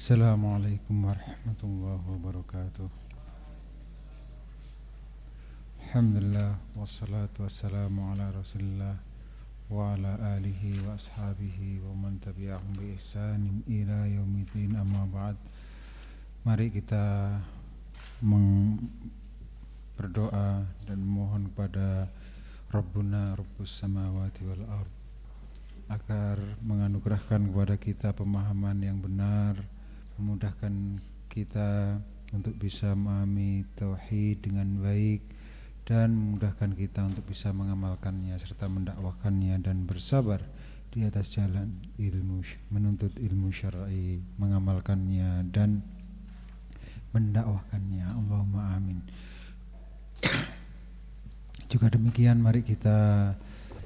Assalamualaikum warahmatullahi wabarakatuh. Alhamdulillah Wassalatu wassalamu ala rasulillah Wa ala alihi wa ashabihi Wa man tabi'ahum bi ihsanin ila yaumidin amma ba'd. Mari kita berdoa dan mohon kepada Rabbuna Rabbus samawati wal ard agar menganugerahkan kepada kita pemahaman yang benar memudahkan kita untuk bisa memahami tauhid dengan baik dan memudahkan kita untuk bisa mengamalkannya serta mendakwahkannya dan bersabar di atas jalan ilmu menuntut ilmu syar'i mengamalkannya dan mendakwahkannya Allahumma amin. Juga demikian mari kita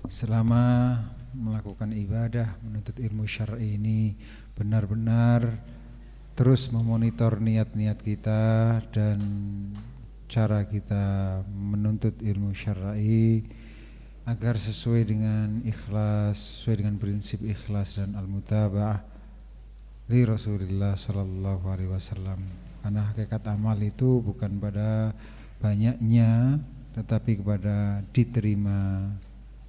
selama melakukan ibadah menuntut ilmu syar'i ini benar-benar terus memonitor niat-niat kita dan cara kita menuntut ilmu syar'i agar sesuai dengan ikhlas, sesuai dengan prinsip ikhlas dan al-mutaba'ah li Rasulullah sallallahu alaihi wasallam. Karena hakikat amal itu bukan pada banyaknya tetapi kepada diterima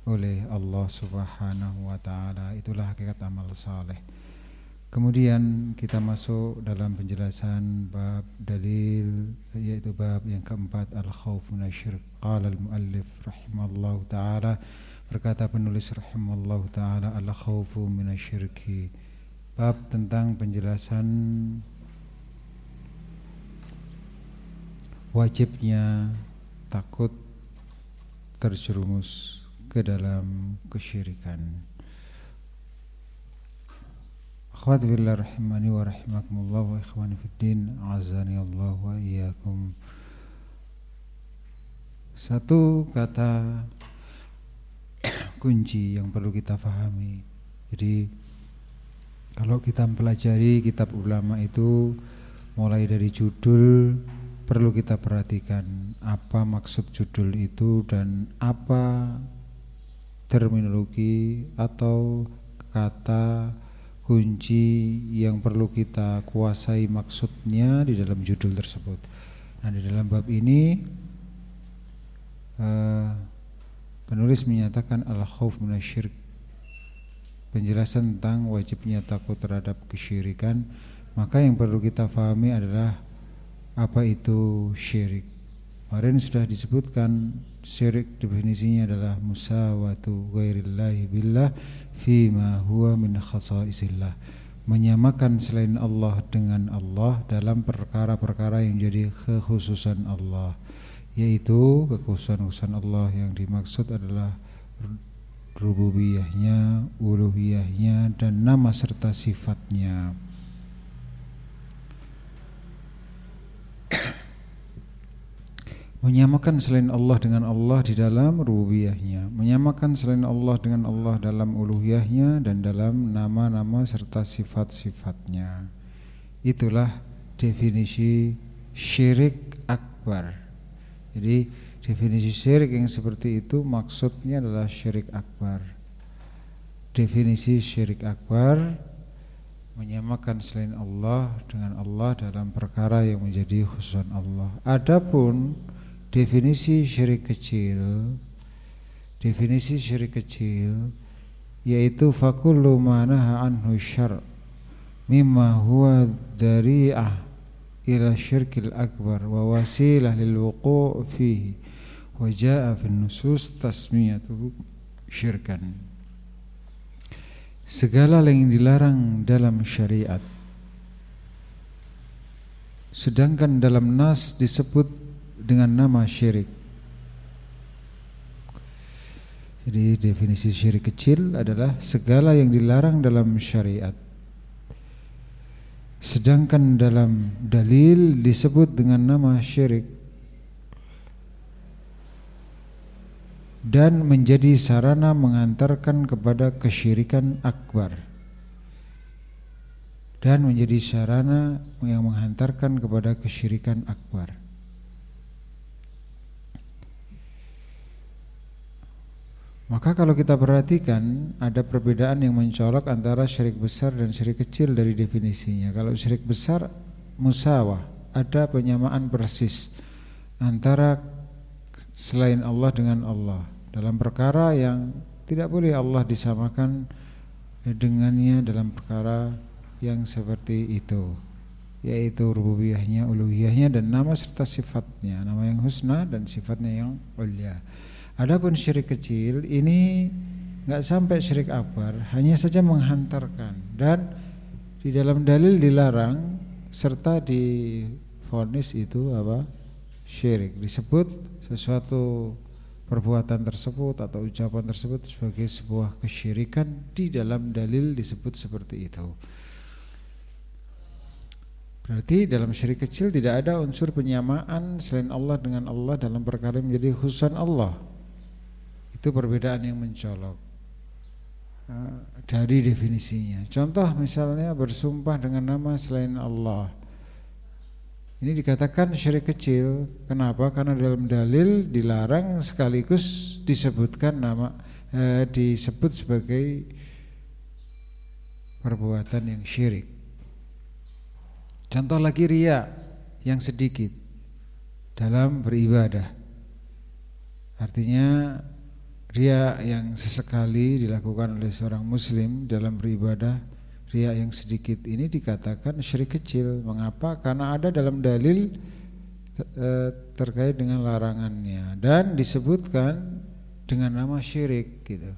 oleh Allah Subhanahu wa taala. Itulah hakikat amal saleh. Kemudian kita masuk dalam penjelasan bab dalil yaitu bab yang keempat al-khauf minasyirk. Qala al-muallif rahimallahu taala berkata penulis rahimallahu taala al-khaufu minasyirki. Bab tentang penjelasan wajibnya takut terjerumus ke dalam kesyirikan. Akhwat billah rahimani wa rahimakumullah wa ikhwani fiddin azani Allah wa iyyakum. Satu kata kunci yang perlu kita fahami. Jadi kalau kita mempelajari kitab ulama itu mulai dari judul perlu kita perhatikan apa maksud judul itu dan apa terminologi atau kata kunci yang perlu kita kuasai maksudnya di dalam judul tersebut. Nah, di dalam bab ini uh, penulis menyatakan al-khauf minasyirk penjelasan tentang wajibnya takut terhadap kesyirikan, maka yang perlu kita fahami adalah apa itu syirik. Kemarin sudah disebutkan syirik definisinya adalah musawatu ghairillahi billah fima huwa min khasaisillah menyamakan selain Allah dengan Allah dalam perkara-perkara yang jadi kekhususan Allah yaitu kekhususan-kekhususan Allah yang dimaksud adalah rububiyahnya, uluhiyahnya dan nama serta sifatnya. Menyamakan selain Allah dengan Allah di dalam rububiyahnya, menyamakan selain Allah dengan Allah dalam uluhiyahnya dan dalam nama-nama serta sifat-sifatnya. Itulah definisi syirik akbar. Jadi definisi syirik yang seperti itu maksudnya adalah syirik akbar. Definisi syirik akbar menyamakan selain Allah dengan Allah dalam perkara yang menjadi khususan Allah. Adapun definisi syirik kecil definisi syirik kecil yaitu fakullu manaha anhu syar mimma huwa dari'ah ila syirkil akbar wa wasilah lil wuqu' fihi wa jaa fi nusus tasmiyatuhu syirkan. Segala yang dilarang dalam syariat sedangkan dalam nas disebut dengan nama syirik. Jadi definisi syirik kecil adalah segala yang dilarang dalam syariat. Sedangkan dalam dalil disebut dengan nama syirik dan menjadi sarana mengantarkan kepada kesyirikan akbar dan menjadi sarana yang menghantarkan kepada kesyirikan akbar. Maka kalau kita perhatikan ada perbedaan yang mencolok antara syirik besar dan syirik kecil dari definisinya. Kalau syirik besar musawah, ada penyamaan persis antara selain Allah dengan Allah dalam perkara yang tidak boleh Allah disamakan dengannya dalam perkara yang seperti itu yaitu rububiyahnya, uluhiyahnya dan nama serta sifatnya, nama yang husna dan sifatnya yang ulia. Adapun syirik kecil ini nggak sampai syirik akbar, hanya saja menghantarkan dan di dalam dalil dilarang serta di vonis itu apa? syirik. Disebut sesuatu perbuatan tersebut atau ucapan tersebut sebagai sebuah kesyirikan di dalam dalil disebut seperti itu. Berarti dalam syirik kecil tidak ada unsur penyamaan selain Allah dengan Allah dalam perkara menjadi khususan Allah. Itu perbedaan yang mencolok eh, dari definisinya. Contoh misalnya bersumpah dengan nama selain Allah. Ini dikatakan syirik kecil. Kenapa? Karena dalam dalil dilarang sekaligus disebutkan nama eh, disebut sebagai perbuatan yang syirik. Contoh lagi ria yang sedikit dalam beribadah. Artinya ria yang sesekali dilakukan oleh seorang muslim dalam beribadah, ria yang sedikit ini dikatakan syirik kecil. Mengapa? Karena ada dalam dalil eh, terkait dengan larangannya dan disebutkan dengan nama syirik gitu.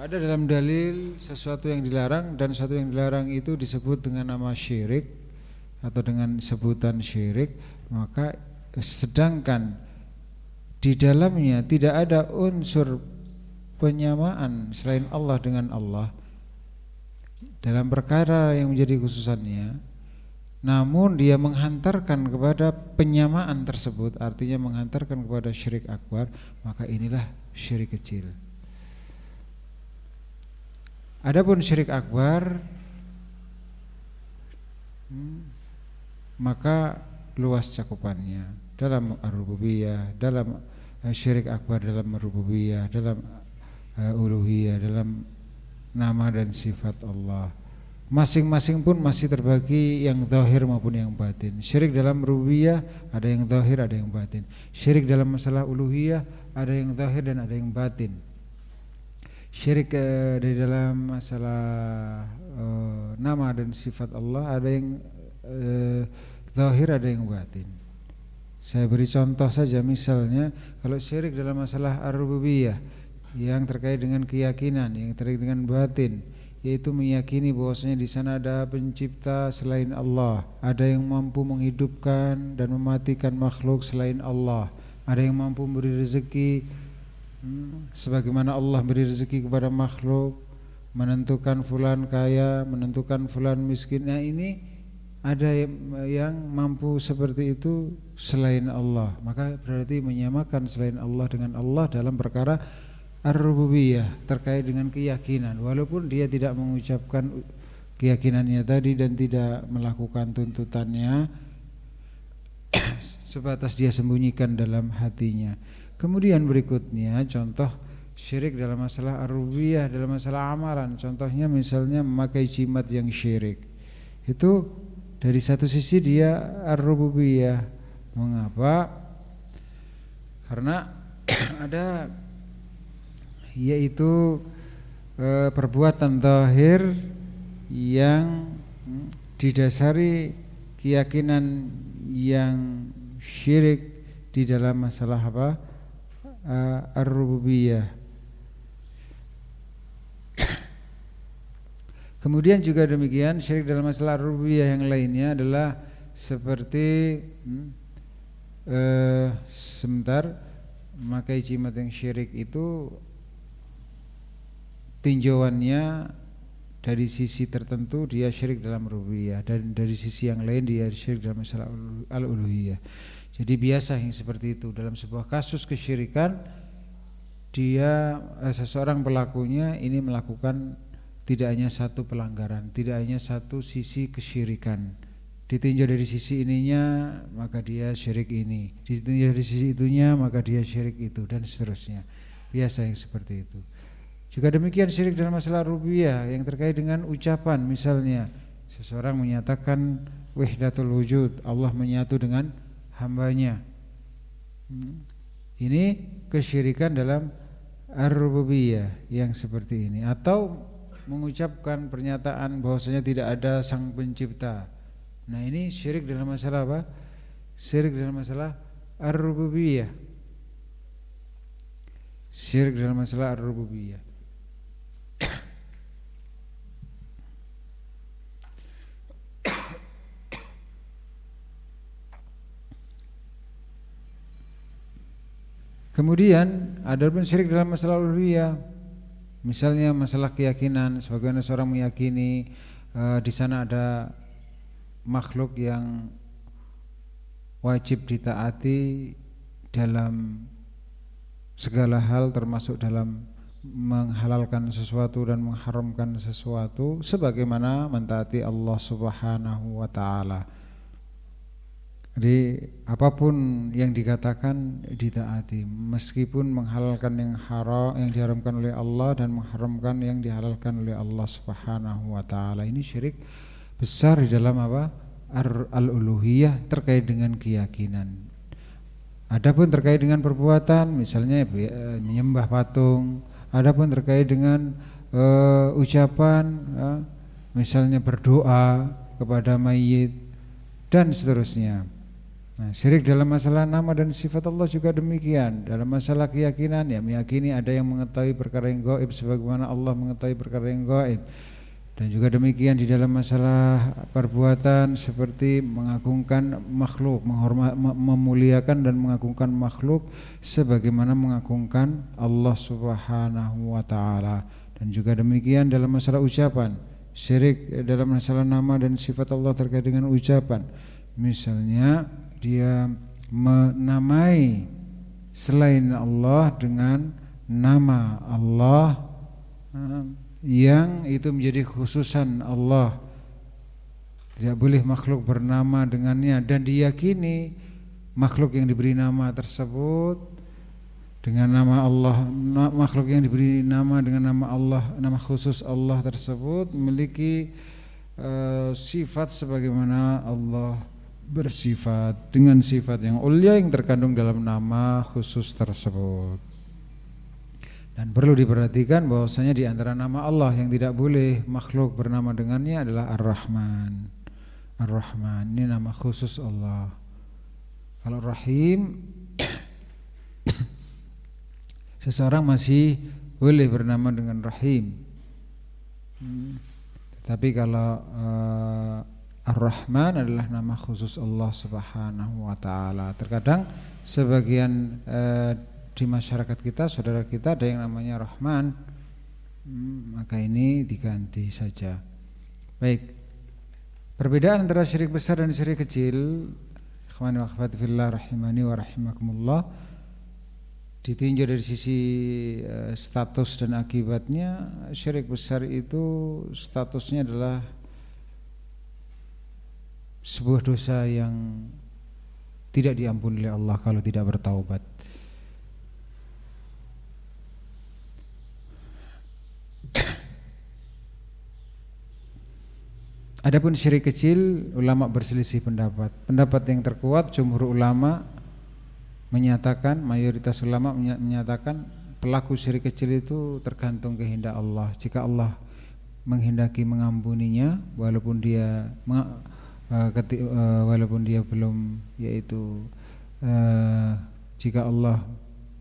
ada dalam dalil sesuatu yang dilarang dan sesuatu yang dilarang itu disebut dengan nama syirik atau dengan sebutan syirik, maka sedangkan di dalamnya tidak ada unsur penyamaan selain Allah dengan Allah. Dalam perkara yang menjadi khususannya namun dia menghantarkan kepada penyamaan tersebut artinya menghantarkan kepada syirik akbar maka inilah syirik kecil. Adapun syirik akbar hmm, maka luas cakupannya dalam rububiyah, dalam syirik akbar dalam rububiyah, dalam uh, uluhiyah, dalam nama dan sifat Allah. Masing-masing pun masih terbagi yang zahir maupun yang batin. Syirik dalam rububiyah ada yang zahir, ada yang batin. Syirik dalam masalah uluhiyah ada yang zahir dan ada yang batin syirik uh, di dalam masalah uh, nama dan sifat Allah ada yang uh, zahir ada yang batin. Saya beri contoh saja misalnya kalau syirik dalam masalah ar-rububiyah yang terkait dengan keyakinan, yang terkait dengan batin, yaitu meyakini bahwasanya di sana ada pencipta selain Allah, ada yang mampu menghidupkan dan mematikan makhluk selain Allah, ada yang mampu memberi rezeki sebagaimana Allah beri rezeki kepada makhluk menentukan fulan kaya menentukan fulan miskin. Nah ini ada yang mampu seperti itu selain Allah maka berarti menyamakan selain Allah dengan Allah dalam perkara ar-rububiyah terkait dengan keyakinan walaupun dia tidak mengucapkan keyakinannya tadi dan tidak melakukan tuntutannya sebatas dia sembunyikan dalam hatinya Kemudian berikutnya contoh syirik dalam masalah arubiyah dalam masalah amalan. Contohnya misalnya memakai jimat yang syirik. Itu dari satu sisi dia ar-rububiyah. Mengapa? Karena ada yaitu e, perbuatan zahir yang didasari keyakinan yang syirik di dalam masalah apa? uh, ar-rububiyah. Kemudian juga demikian syirik dalam masalah rububiyah yang lainnya adalah seperti hmm, uh, sebentar memakai jimat yang syirik itu tinjauannya dari sisi tertentu dia syirik dalam rububiyah dan dari sisi yang lain dia syirik dalam masalah al-uluhiyah. Jadi biasa yang seperti itu dalam sebuah kasus kesyirikan dia eh, seseorang pelakunya ini melakukan tidak hanya satu pelanggaran, tidak hanya satu sisi kesyirikan. Ditinjau dari sisi ininya maka dia syirik ini. Ditinjau dari sisi itunya maka dia syirik itu dan seterusnya. Biasa yang seperti itu. Juga demikian syirik dalam masalah rubiah yang terkait dengan ucapan. Misalnya seseorang menyatakan wahdatul wujud Allah menyatu dengan hambanya. Hmm. ini kesyirikan dalam ar-rububiyah yang seperti ini. Atau mengucapkan pernyataan bahwasanya tidak ada sang pencipta. Nah, ini syirik dalam masalah apa? Syirik dalam masalah ar-rububiyah. Syirik dalam masalah ar-rububiyah. Kemudian ada pun syirik dalam masalah uluhiyah. Misalnya masalah keyakinan, sebagaimana seorang meyakini uh, di sana ada makhluk yang wajib ditaati dalam segala hal termasuk dalam menghalalkan sesuatu dan mengharamkan sesuatu sebagaimana mentaati Allah Subhanahu wa taala. Jadi apa pun yang dikatakan ditaati meskipun menghalalkan yang haram yang diharamkan oleh Allah dan mengharamkan yang dihalalkan oleh Allah Subhanahu wa taala. Ini syirik besar di dalam apa? Al-uluhiyah terkait dengan keyakinan. Adapun terkait dengan perbuatan misalnya menyembah patung, adapun terkait dengan uh, ucapan uh, misalnya berdoa kepada mayit dan seterusnya. Nah, syirik dalam masalah nama dan sifat Allah juga demikian. Dalam masalah keyakinan ya meyakini ada yang mengetahui perkara yang gaib sebagaimana Allah mengetahui perkara yang gaib. Dan juga demikian di dalam masalah perbuatan seperti mengagungkan makhluk, menghormat, memuliakan dan mengagungkan makhluk sebagaimana mengagungkan Allah Subhanahu wa taala. Dan juga demikian dalam masalah ucapan, syirik dalam masalah nama dan sifat Allah terkait dengan ucapan. Misalnya dia menamai selain Allah dengan nama Allah eh, yang itu menjadi khususan Allah. Tidak boleh makhluk bernama dengannya. Dan diyakini makhluk yang diberi nama tersebut dengan nama Allah makhluk yang diberi nama dengan nama Allah nama khusus Allah tersebut memiliki uh, sifat sebagaimana Allah bersifat dengan sifat yang ulia yang terkandung dalam nama khusus tersebut. Dan perlu diperhatikan bahwasanya di antara nama Allah yang tidak boleh makhluk bernama dengannya adalah Ar-Rahman. Ar-Rahman ini nama khusus Allah. Kalau Rahim seseorang masih boleh bernama dengan Rahim. Hmm. Tetapi kalau uh, Ar-Rahman adalah nama khusus Allah Subhanahu wa taala. Terkadang sebagian eh, di masyarakat kita, saudara kita ada yang namanya Rahman, hmm, maka ini diganti saja. Baik. Perbedaan antara syirik besar dan syirik kecil, ikhwani wa akhwati fillah rahimani wa rahimakumullah ditinjau dari sisi eh, status dan akibatnya syirik besar itu statusnya adalah sebuah dosa yang tidak diampuni oleh Allah kalau tidak bertaubat. Adapun syirik kecil ulama berselisih pendapat. Pendapat yang terkuat jumhur ulama menyatakan mayoritas ulama menyatakan pelaku syirik kecil itu tergantung kehendak Allah. Jika Allah menghendaki mengampuninya walaupun dia uh, uh, walaupun dia belum yaitu uh, jika Allah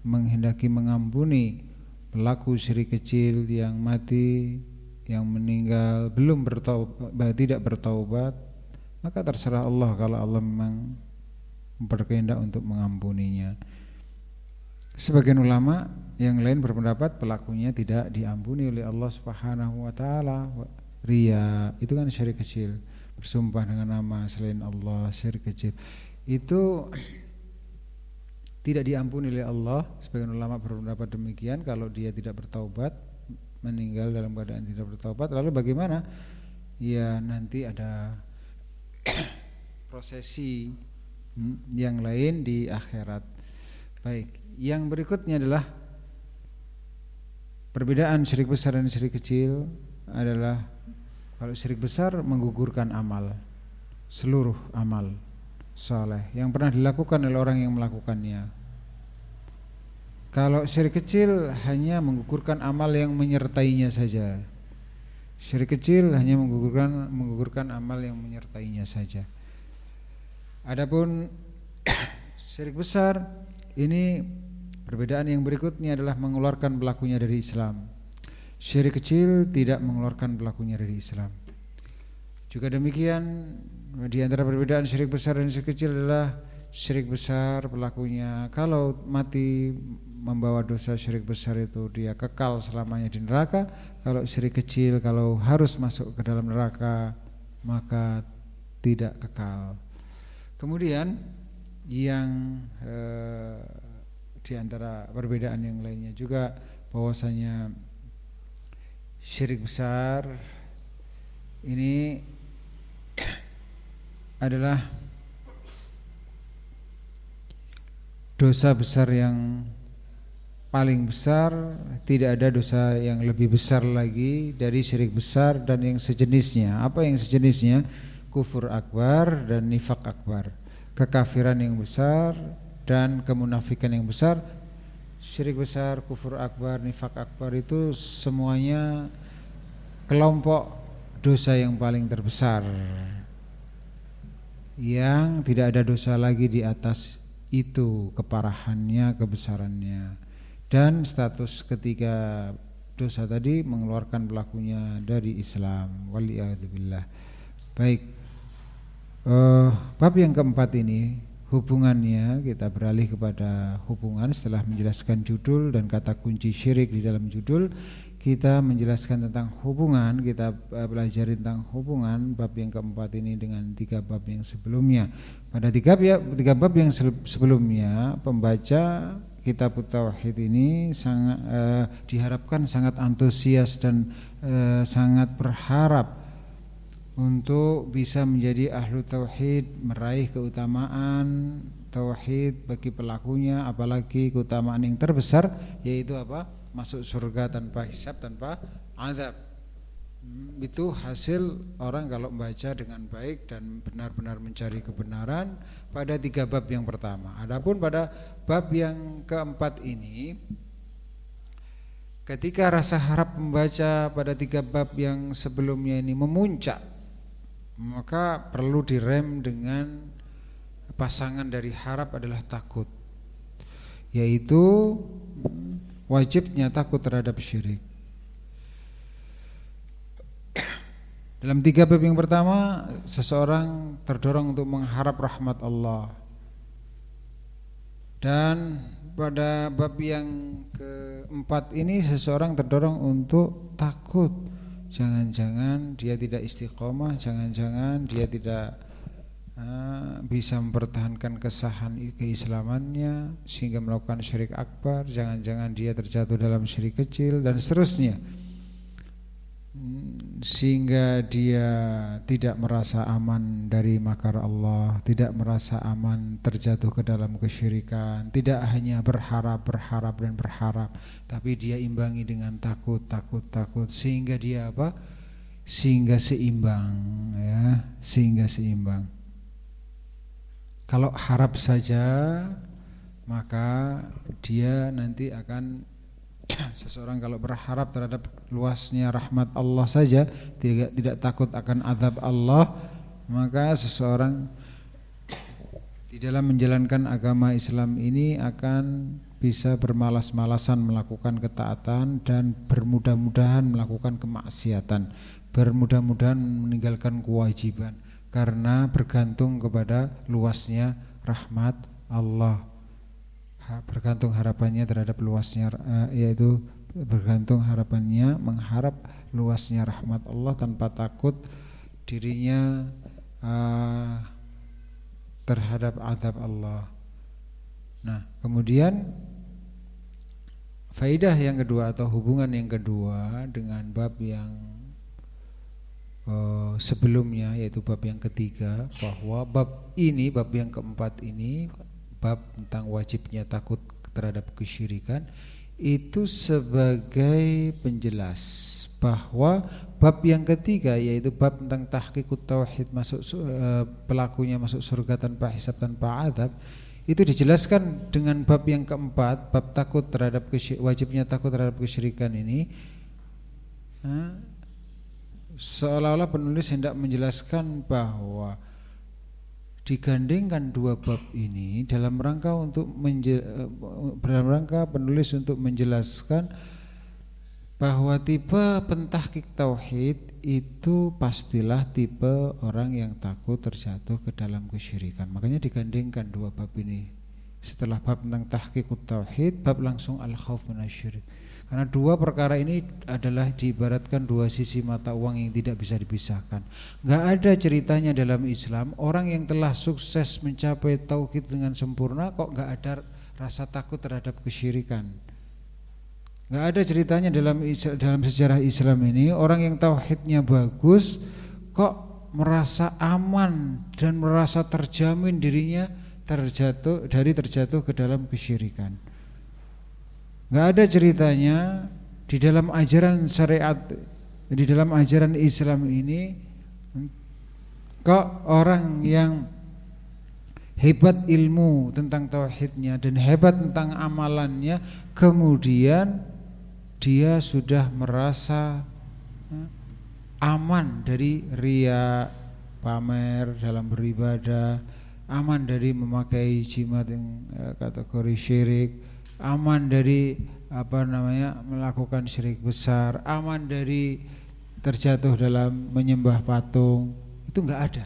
menghendaki mengampuni pelaku syirik kecil yang mati yang meninggal belum bertaubat tidak bertaubat maka terserah Allah kalau Allah memang berkehendak untuk mengampuninya. Sebagian ulama yang lain berpendapat pelakunya tidak diampuni oleh Allah Subhanahu wa taala. Ria itu kan syirik kecil bersumpah dengan nama selain Allah syirik kecil. Itu tidak diampuni oleh Allah. Sebagian ulama berpendapat demikian. Kalau dia tidak bertaubat meninggal dalam keadaan tidak bertaubat lalu bagaimana? Ya nanti ada prosesi hmm, yang lain di akhirat. Baik, yang berikutnya adalah perbedaan syirik besar dan syirik kecil adalah kalau syirik besar menggugurkan amal seluruh amal soleh yang pernah dilakukan oleh orang yang melakukannya. Kalau syirik kecil hanya menggugurkan amal yang menyertainya saja. Syirik kecil hanya menggugurkan menggugurkan amal yang menyertainya saja. Adapun syirik besar ini perbedaan yang berikutnya adalah mengeluarkan pelakunya dari Islam. Syirik kecil tidak mengeluarkan pelakunya dari Islam. Juga demikian di antara perbedaan syirik besar dan syirik kecil adalah syirik besar pelakunya kalau mati membawa dosa syirik besar itu dia kekal selamanya di neraka kalau syirik kecil kalau harus masuk ke dalam neraka maka tidak kekal kemudian yang eh, di antara perbedaan yang lainnya juga bahwasanya syirik besar ini adalah dosa besar yang paling besar. Tidak ada dosa yang lebih besar lagi dari syirik besar dan yang sejenisnya. Apa yang sejenisnya? Kufur akbar dan nifak akbar. Kekafiran yang besar dan kemunafikan yang besar syirik besar kufur akbar nifak akbar itu semuanya kelompok dosa yang paling terbesar yang tidak ada dosa lagi di atas itu keparahannya, kebesarannya. Dan status ketiga dosa tadi mengeluarkan pelakunya dari Islam. Waliyadzubillah. Baik. Uh, bab yang keempat ini hubungannya kita beralih kepada hubungan setelah menjelaskan judul dan kata kunci syirik di dalam judul kita menjelaskan tentang hubungan, kita eh, tentang hubungan bab yang keempat ini dengan tiga bab yang sebelumnya. Pada tiga, ya, tiga bab yang sebelumnya, pembaca kitab tauhid ini sangat eh, diharapkan sangat antusias dan eh, sangat berharap untuk bisa menjadi ahlu tauhid, meraih keutamaan tauhid bagi pelakunya, apalagi keutamaan yang terbesar yaitu apa? masuk surga tanpa hisab tanpa adab hmm, itu hasil orang kalau membaca dengan baik dan benar-benar mencari kebenaran pada tiga bab yang pertama. Adapun pada bab yang keempat ini ketika rasa harap membaca pada tiga bab yang sebelumnya ini memuncak maka perlu direm dengan pasangan dari harap adalah takut yaitu wajibnya takut terhadap syirik. Dalam tiga bab yang pertama, seseorang terdorong untuk mengharap rahmat Allah. Dan pada bab yang keempat ini seseorang terdorong untuk takut. Jangan-jangan dia tidak istiqomah, jangan-jangan dia tidak Ah, bisa mempertahankan kesahan keislamannya sehingga melakukan syirik akbar. Jangan-jangan dia terjatuh dalam syirik kecil dan seterusnya sehingga dia tidak merasa aman dari makar Allah tidak merasa aman terjatuh ke dalam kesyirikan tidak hanya berharap berharap dan berharap tapi dia imbangi dengan takut takut takut. Sehingga dia apa? Sehingga seimbang ya. Sehingga seimbang. Kalau harap saja maka dia nanti akan seseorang kalau berharap terhadap luasnya rahmat Allah saja tidak tidak takut akan azab Allah maka seseorang di dalam menjalankan agama Islam ini akan bisa bermalas-malasan melakukan ketaatan dan bermudah-mudahan melakukan kemaksiatan bermudah-mudahan meninggalkan kewajiban karena bergantung kepada luasnya rahmat Allah bergantung harapannya terhadap luasnya eh, yaitu bergantung harapannya mengharap luasnya rahmat Allah tanpa takut dirinya uh, terhadap azab Allah. Nah, kemudian faidah yang kedua atau hubungan yang kedua dengan bab yang uh, sebelumnya yaitu bab yang ketiga bahwa bab ini bab yang keempat ini bab tentang wajibnya takut terhadap kesyirikan itu sebagai penjelas bahwa bab yang ketiga yaitu bab tentang tahqiqut tauhid masuk uh, pelakunya masuk surga tanpa hisab tanpa adab itu dijelaskan dengan bab yang keempat bab takut terhadap wajibnya takut terhadap kesyirikan ini seolah-olah penulis hendak menjelaskan bahwa digandengkan dua bab ini dalam rangka untuk eh, dalam rangka penulis untuk menjelaskan bahwa tipe pentahkik tauhid itu pastilah tipe orang yang takut terjatuh ke dalam kesyirikan. Makanya digandengkan dua bab ini. Setelah bab tentang tahqiq tauhid, bab langsung al-khauf minasyirik. Karena dua perkara ini adalah diibaratkan dua sisi mata uang yang tidak bisa dipisahkan. Gak ada ceritanya dalam Islam orang yang telah sukses mencapai tauhid dengan sempurna kok gak ada rasa takut terhadap kesyirikan. Gak ada ceritanya dalam dalam sejarah Islam ini orang yang tauhidnya bagus kok merasa aman dan merasa terjamin dirinya terjatuh dari terjatuh ke dalam kesyirikan. Gak ada ceritanya di dalam ajaran syariat di dalam ajaran Islam ini kok orang yang hebat ilmu tentang tauhidnya dan hebat tentang amalannya kemudian dia sudah merasa aman dari ria pamer dalam beribadah aman dari memakai jimat yang eh, kategori syirik aman dari apa namanya melakukan syirik besar. Aman dari terjatuh dalam menyembah patung. Itu enggak ada.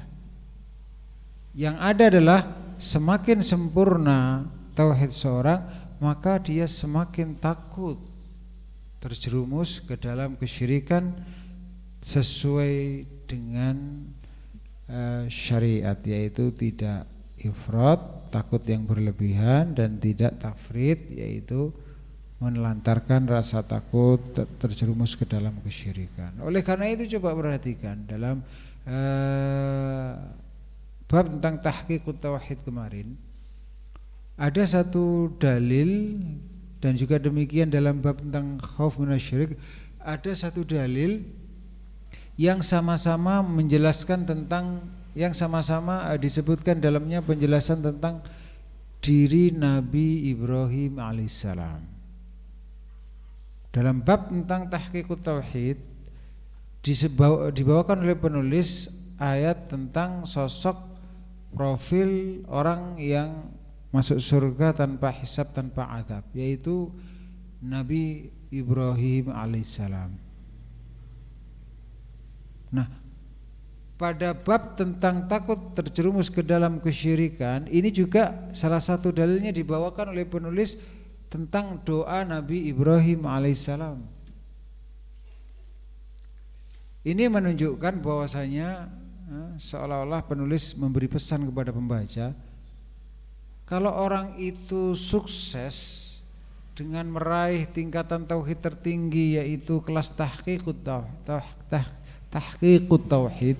Yang ada adalah semakin sempurna tauhid seorang maka dia semakin takut terjerumus ke dalam kesyirikan sesuai dengan uh, syariat yaitu tidak ifrat takut yang berlebihan dan tidak tafrid yaitu menelantarkan rasa takut terjerumus ke dalam kesyirikan. Oleh karena itu coba perhatikan dalam uh, bab tentang tahqiqut tauhid kemarin ada satu dalil dan juga demikian dalam bab tentang khauf minasyirik ada satu dalil yang sama-sama menjelaskan tentang yang sama-sama eh, disebutkan dalamnya penjelasan tentang diri Nabi Ibrahim alaihissalam. Dalam bab tentang tahqiqut tauhid dibawakan oleh penulis ayat tentang sosok profil orang yang masuk surga tanpa hisab tanpa adab yaitu Nabi Ibrahim alaihissalam. Nah, pada bab tentang takut terjerumus ke dalam kesyirikan ini juga salah satu dalilnya dibawakan oleh penulis tentang doa Nabi Ibrahim alaihissalam. Ini menunjukkan bahwasanya eh, seolah-olah penulis memberi pesan kepada pembaca kalau orang itu sukses dengan meraih tingkatan tauhid tertinggi yaitu kelas tahqiqut tauhid, tahqiqut tauhid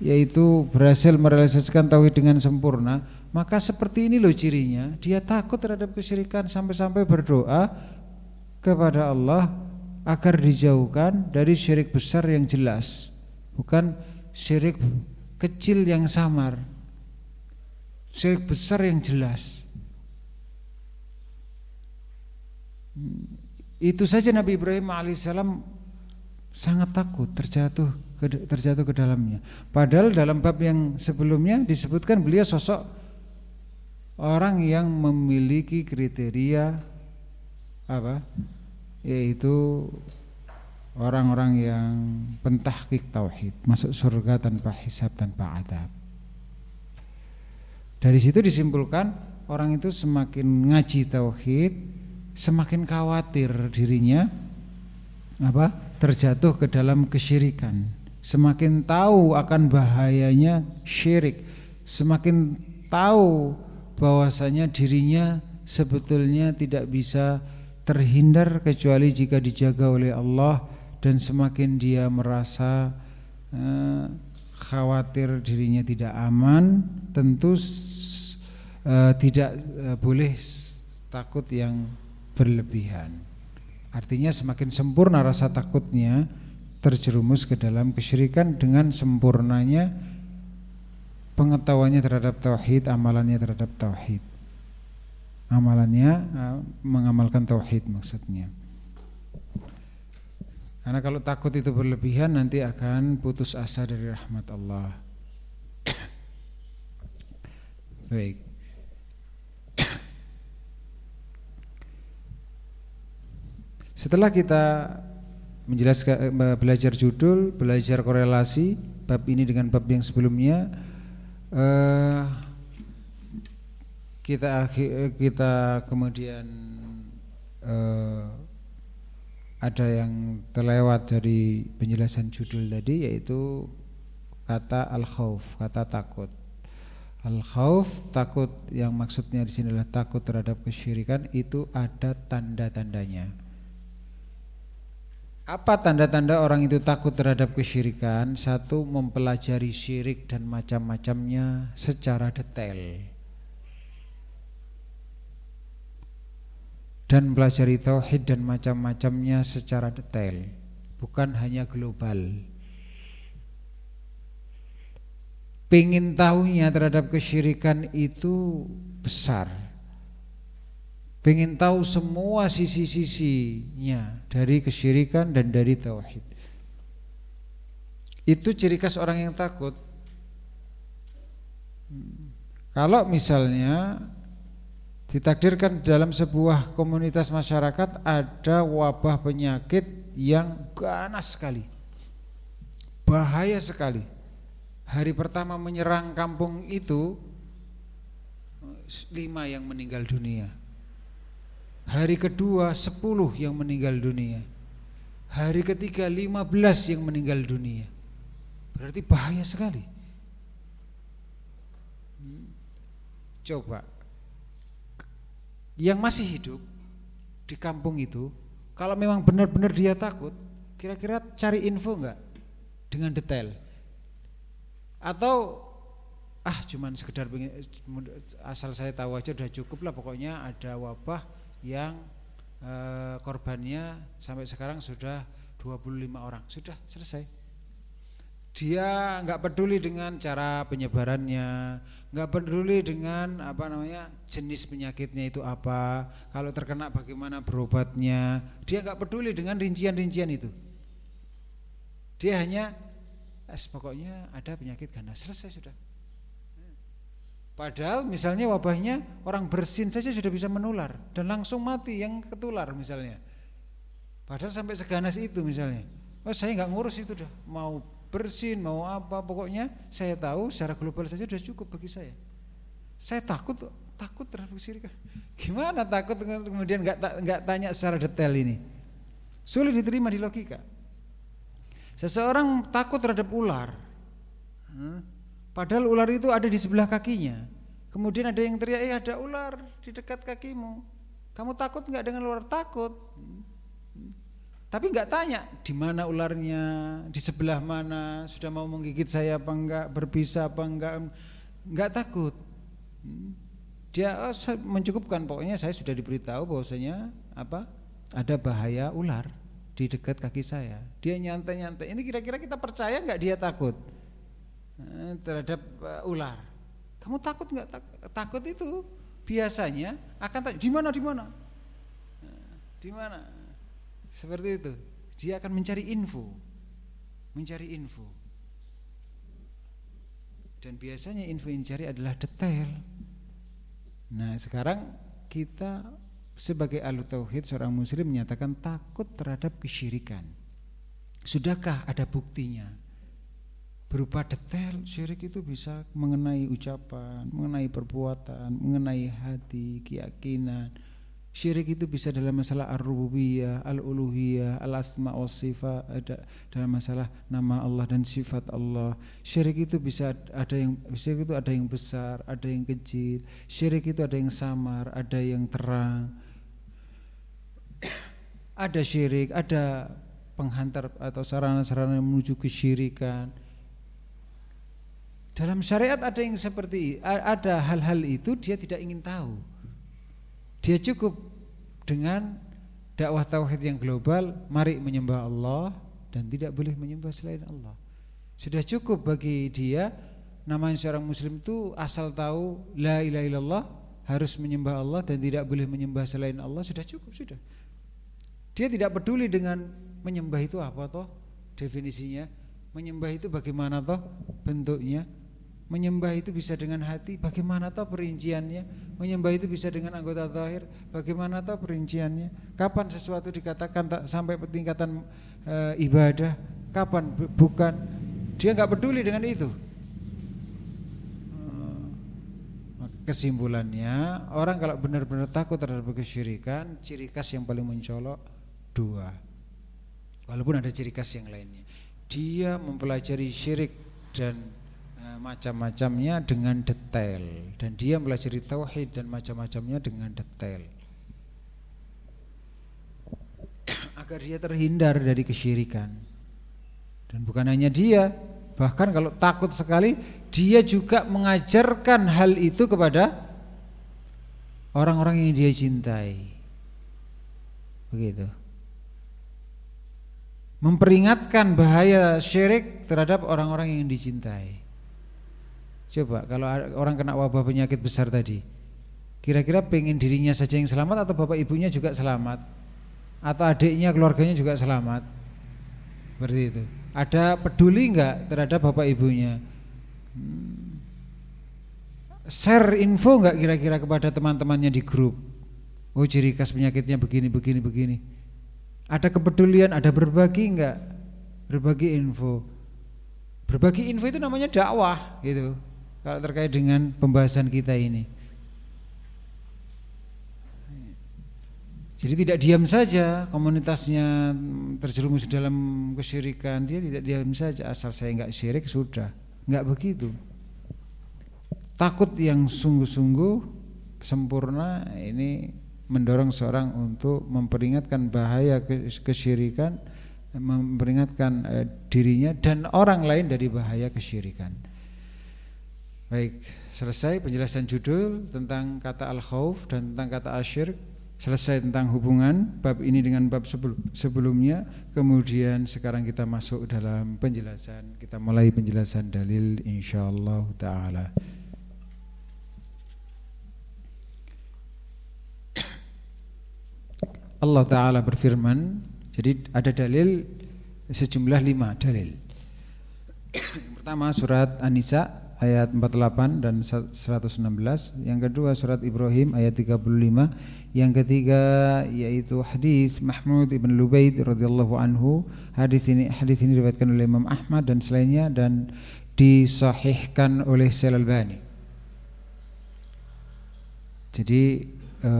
yaitu berhasil merealisasikan tauhid dengan sempurna, maka seperti ini loh cirinya, dia takut terhadap kesyirikan sampai-sampai berdoa kepada Allah agar dijauhkan dari syirik besar yang jelas, bukan syirik kecil yang samar syirik besar yang jelas. Itu saja Nabi Ibrahim alaihissalam sangat takut terjatuh terjatuh ke dalamnya. Padahal dalam bab yang sebelumnya disebutkan beliau sosok orang yang memiliki kriteria apa? Yaitu orang-orang yang pentahkik tauhid, masuk surga tanpa hisab tanpa adab. Dari situ disimpulkan orang itu semakin ngaji tauhid, semakin khawatir dirinya apa? terjatuh ke dalam kesyirikan. Semakin tahu akan bahayanya syirik, semakin tahu bahwasanya dirinya sebetulnya tidak bisa terhindar kecuali jika dijaga oleh Allah dan semakin dia merasa eh, khawatir dirinya tidak aman, tentu eh, tidak eh, boleh takut yang berlebihan. Artinya semakin sempurna rasa takutnya terjerumus ke dalam kesyirikan dengan sempurnanya pengetahuannya terhadap tauhid, amalannya terhadap tauhid. Amalannya eh, mengamalkan tauhid maksudnya. Karena kalau takut itu berlebihan nanti akan putus asa dari rahmat Allah. Baik. Setelah kita menjelaskan eh, belajar judul, belajar korelasi bab ini dengan bab yang sebelumnya, eh, kita eh, kita kemudian eh, ada yang terlewat dari penjelasan judul tadi yaitu kata al khauf, kata takut. Al khauf takut yang maksudnya di sini adalah takut terhadap kesyirikan itu ada tanda-tandanya. Apa tanda-tanda orang itu takut terhadap kesyirikan? Satu, mempelajari syirik dan macam-macamnya secara detail. dan pelajari tauhid dan macam-macamnya secara detail, bukan hanya global. Pengen tahunya terhadap kesyirikan itu besar. Pengen tahu semua sisi-sisinya dari kesyirikan dan dari tauhid. Itu ciri khas orang yang takut. Kalau misalnya Ditakdirkan dalam sebuah komunitas masyarakat ada wabah penyakit yang ganas sekali. Bahaya sekali. Hari pertama menyerang kampung itu lima yang meninggal dunia. Hari kedua sepuluh yang meninggal dunia. Hari ketiga lima belas yang meninggal dunia. Berarti bahaya sekali. Coba yang masih hidup di kampung itu kalau memang benar-benar dia takut kira-kira cari info enggak dengan detail atau ah cuman sekedar asal saya tahu aja udah cukup lah pokoknya ada wabah yang eh, korbannya sampai sekarang sudah 25 orang sudah selesai dia nggak peduli dengan cara penyebarannya nggak peduli dengan apa namanya jenis penyakitnya itu apa, kalau terkena bagaimana berobatnya, dia nggak peduli dengan rincian-rincian itu. Dia hanya es pokoknya ada penyakit ganas selesai sudah. Padahal misalnya wabahnya orang bersin saja sudah bisa menular dan langsung mati yang ketular misalnya. Padahal sampai seganas itu misalnya. Oh saya nggak ngurus itu dah, mau bersin mau apa pokoknya saya tahu secara global saja sudah cukup bagi saya. Saya takut takut terhadap kesyirikan gimana takut kemudian nggak nggak tanya secara detail ini? Sulit diterima di logika. Seseorang takut terhadap ular padahal ular itu ada di sebelah kakinya kemudian ada yang teriak eh ada ular di dekat kakimu kamu takut nggak dengan ular takut tapi nggak tanya di mana ularnya, di sebelah mana, sudah mau menggigit saya apa enggak, berpisah apa enggak, enggak takut. Dia oh, mencukupkan pokoknya saya sudah diberitahu bahwasanya apa? Ada bahaya ular di dekat kaki saya. Dia nyantai-nyantai. Ini kira-kira kita percaya nggak dia takut terhadap uh, ular? Kamu takut nggak? Takut itu biasanya akan di mana di mana? Eh, di mana? Seperti itu. Dia akan mencari info. Mencari info. Dan biasanya info yang dicari adalah detail. Nah, sekarang kita sebagai ahlu tauhid seorang muslim menyatakan takut terhadap kesyirikan. Sudahkah ada buktinya? Berupa detail syirik itu bisa mengenai ucapan, mengenai perbuatan, mengenai hati, keyakinan, Syirik itu bisa dalam masalah ar-rububiyah, al-uluhiyah, al-asma wa sifat, ada dalam masalah nama Allah dan sifat Allah. Syirik itu bisa ada yang syirik itu ada yang besar, ada yang kecil. Syirik itu ada yang samar, ada yang terang. Ada syirik, ada penghantar atau sarana-sarana menuju kesyirikan. Dalam syariat ada yang seperti ada hal-hal itu dia tidak ingin tahu. Dia cukup dengan dakwah tauhid yang global, mari menyembah Allah dan tidak boleh menyembah selain Allah. Sudah cukup bagi dia namanya seorang muslim itu asal tahu la ilaha illallah harus menyembah Allah dan tidak boleh menyembah selain Allah sudah cukup sudah. Dia tidak peduli dengan menyembah itu apa toh definisinya, menyembah itu bagaimana toh bentuknya, Menyembah itu bisa dengan hati, bagaimana tahu perinciannya? Menyembah itu bisa dengan anggota zahir, bagaimana tahu perinciannya? Kapan sesuatu dikatakan tak sampai tingkatan e, ibadah? Kapan bukan? Dia nggak peduli dengan itu. Eh, kesimpulannya, orang kalau benar-benar takut terhadap kesyirikan, ciri khas yang paling mencolok dua. Walaupun ada ciri khas yang lainnya. Dia mempelajari syirik dan macam-macamnya dengan detail. Dan dia belajar tauhid dan macam-macamnya dengan detail. Agar dia terhindar dari kesyirikan. Dan bukan hanya dia bahkan kalau takut sekali dia juga mengajarkan hal itu kepada orang-orang yang dia cintai. Begitu. Memperingatkan bahaya syirik terhadap orang-orang yang dicintai Coba kalau orang kena wabah penyakit besar tadi, kira-kira pengen dirinya saja yang selamat atau bapak ibunya juga selamat? Atau adiknya, keluarganya juga selamat? Seperti itu. Ada peduli enggak terhadap bapak ibunya? Hmm. Share info enggak kira-kira kepada teman-temannya di grup? Oh ciri khas penyakitnya begini, begini, begini. Ada kepedulian, ada berbagi enggak? Berbagi info. Berbagi info itu namanya dakwah gitu kalau terkait dengan pembahasan kita ini. Jadi tidak diam saja komunitasnya terjerumus dalam kesyirikan dia tidak diam saja asal saya enggak syirik sudah enggak begitu. Takut yang sungguh-sungguh sempurna ini mendorong seorang untuk memperingatkan bahaya kesyirikan, memperingatkan eh, dirinya dan orang lain dari bahaya kesyirikan. Baik, selesai penjelasan judul tentang kata al-khauf dan tentang kata asyir. Selesai tentang hubungan bab ini dengan bab sebelumnya. Kemudian sekarang kita masuk dalam penjelasan. Kita mulai penjelasan dalil insyaallah taala. Allah Ta'ala berfirman Jadi ada dalil Sejumlah lima dalil Pertama surat An-Nisa ayat 48 dan 116, yang kedua surat Ibrahim ayat 35, yang ketiga yaitu hadis Mahmud ibn Lubaid radhiyallahu anhu. Hadis ini hadis ini diriwayatkan oleh Imam Ahmad dan selainnya dan disahihkan oleh Syekh Albani. Jadi e,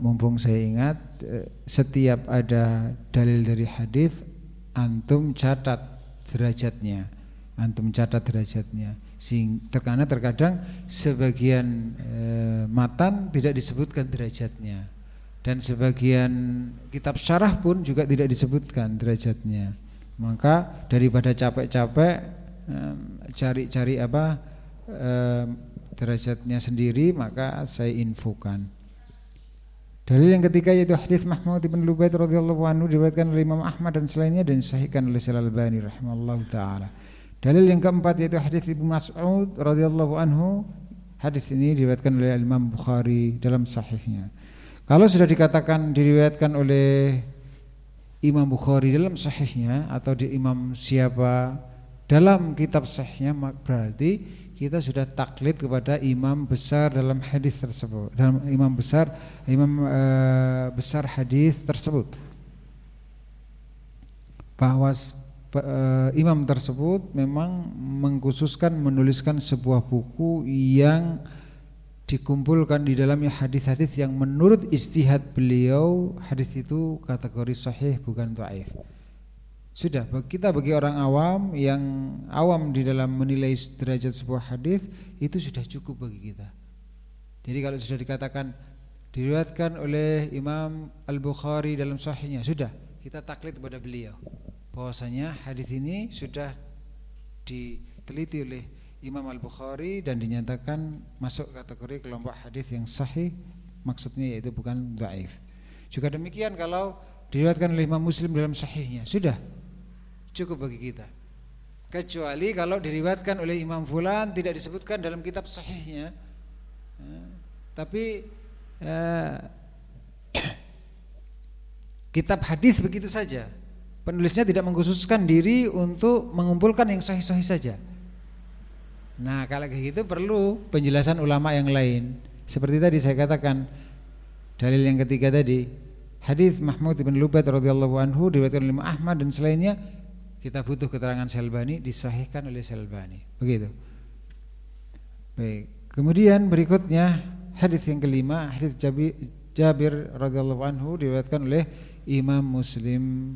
mumpung saya ingat e, setiap ada dalil dari hadis antum catat derajatnya. Antum catat derajatnya sing karena terkadang sebagian e, matan tidak disebutkan derajatnya. Dan sebagian kitab syarah pun juga tidak disebutkan derajatnya. Maka daripada capek-capek cari-cari apa e, derajatnya sendiri maka saya infokan. Dalil yang ketiga yaitu hadis Mahmud bin Lubaid radhiyallahu anhu diriwayatkan oleh Imam Ahmad dan selainnya dan disahihkan oleh Syalal Albani rahimallahu taala. Dalil yang keempat yaitu hadis Ibnu Mas'ud radhiyallahu anhu. Hadis ini diriwayatkan oleh Imam Bukhari dalam sahihnya. Kalau sudah dikatakan diriwayatkan oleh Imam Bukhari dalam sahihnya atau di imam siapa dalam kitab sahihnya berarti kita sudah taklid kepada imam besar dalam hadis tersebut dalam imam besar imam e, besar hadis tersebut bahwa uh, imam tersebut memang mengkhususkan menuliskan sebuah buku yang dikumpulkan di dalamnya hadis-hadis yang menurut istihad beliau hadis itu kategori sahih bukan dhaif. Sudah kita bagi orang awam yang awam di dalam menilai derajat sebuah hadis itu sudah cukup bagi kita. Jadi kalau sudah dikatakan diriwayatkan oleh Imam Al-Bukhari dalam sahihnya sudah kita taklid kepada beliau bahwasanya hadis ini sudah diteliti oleh Imam Al-Bukhari dan dinyatakan masuk kategori kelompok hadis yang sahih maksudnya yaitu bukan dhaif. Juga demikian kalau diriwayatkan oleh Imam Muslim dalam sahihnya sudah cukup bagi kita. Kecuali kalau diriwayatkan oleh Imam Fulan tidak disebutkan dalam kitab sahihnya. Eh, tapi eh, kitab hadis begitu saja. Penulisnya tidak mengkhususkan diri untuk mengumpulkan yang sahih-sahih saja. Nah kalau kayak gitu perlu penjelasan ulama yang lain. Seperti tadi saya katakan dalil yang ketiga tadi hadis Mahmud bin Lubat radhiyallahu anhu diriwayatkan oleh Ahmad dan selainnya kita butuh keterangan Selbani disahihkan oleh Selbani. Begitu. Baik. Kemudian berikutnya hadis yang kelima hadis Jabir radhiyallahu anhu diriwayatkan oleh Imam Muslim